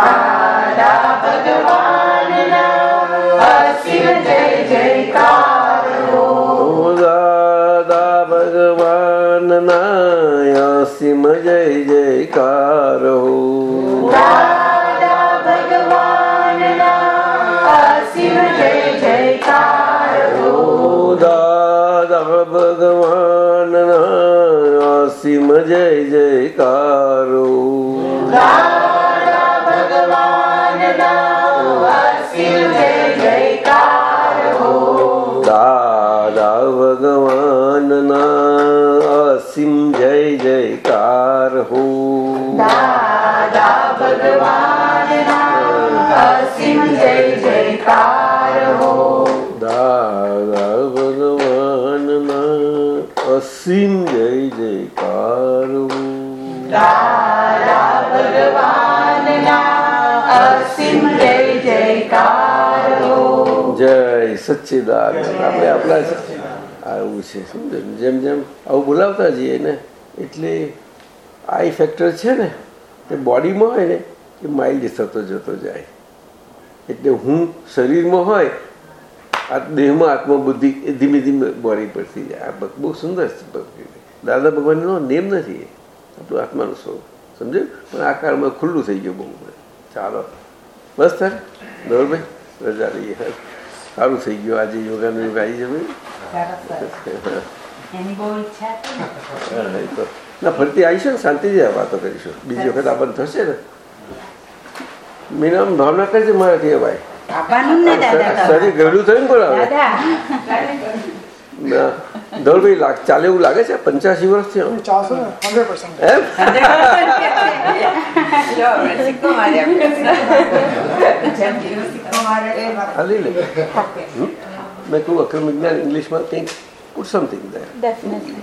દાદા ભગવાનના અસીમ જય જયકારો દાદા ભગવાનના અસીમ જય જયકાર હો ઓ દાદા ભગવાનના અસીમ જય જયકાર હો દાદા ભગવાનના અસીમ જય જયકાર હો ઓ દાદા ભગવાનના જયકાર હો દાદા ભગવાનના અસીમ જય જયકાર હો દાદા ભગવાનના અસીમ જય જયકાર હો દાદા ભગવાનના અસીમ જય જયકાર હો જય આપણે આપણા આવું છે સમજો? જેમ જેમ આવું બોલાવતા જઈએ ને એટલે આ ફેક્ટર છે ને તે બોડીમાં હોય ને એ માઇલ્ડ થતો જતો જાય. એટલે હું શરીરમાં હોય આ દેહમાં આત્મબુદ્ધિ એ ધીમે ધીમે બોડી પરથી જાય. આ બહુ- સુંદર છે દાદા ભગવાનનો નેમ નથી. આપણું આત્માનું સ્વરૂપ. સમજ્યું? પણ આ કાળમાં ખુલ્લું થઈ ગયું બહુ ચાલો. બસ સર ધોરભાઈ રજા લઈએ. સારું થઈ ગયું. આજે યોગાનું યોગ આવી જવું ને. ફરતી આવીશું ને શાંતિથી આ વાતો કરીશું. બીજી વખત આપણને થશે ને. મીનામ ભાવના કરજે મારાથી ભાઈ. શરીર ગરડું થયું ને હવે. ધવલભાઈ લાગ ચાલે એવું લાગે છે? પંચ્યાસી વર્ષ થયો એમ સિક્કો મારી આપ્યો. જેમ કે સિક્કો મારે એ આ લઈ લે. મેં કહ્યું અક્રમ વિજ્ઞાન ઇંગ્લિશમાં કંઈક પુટ સમથિંગ. ડેફિનેટલી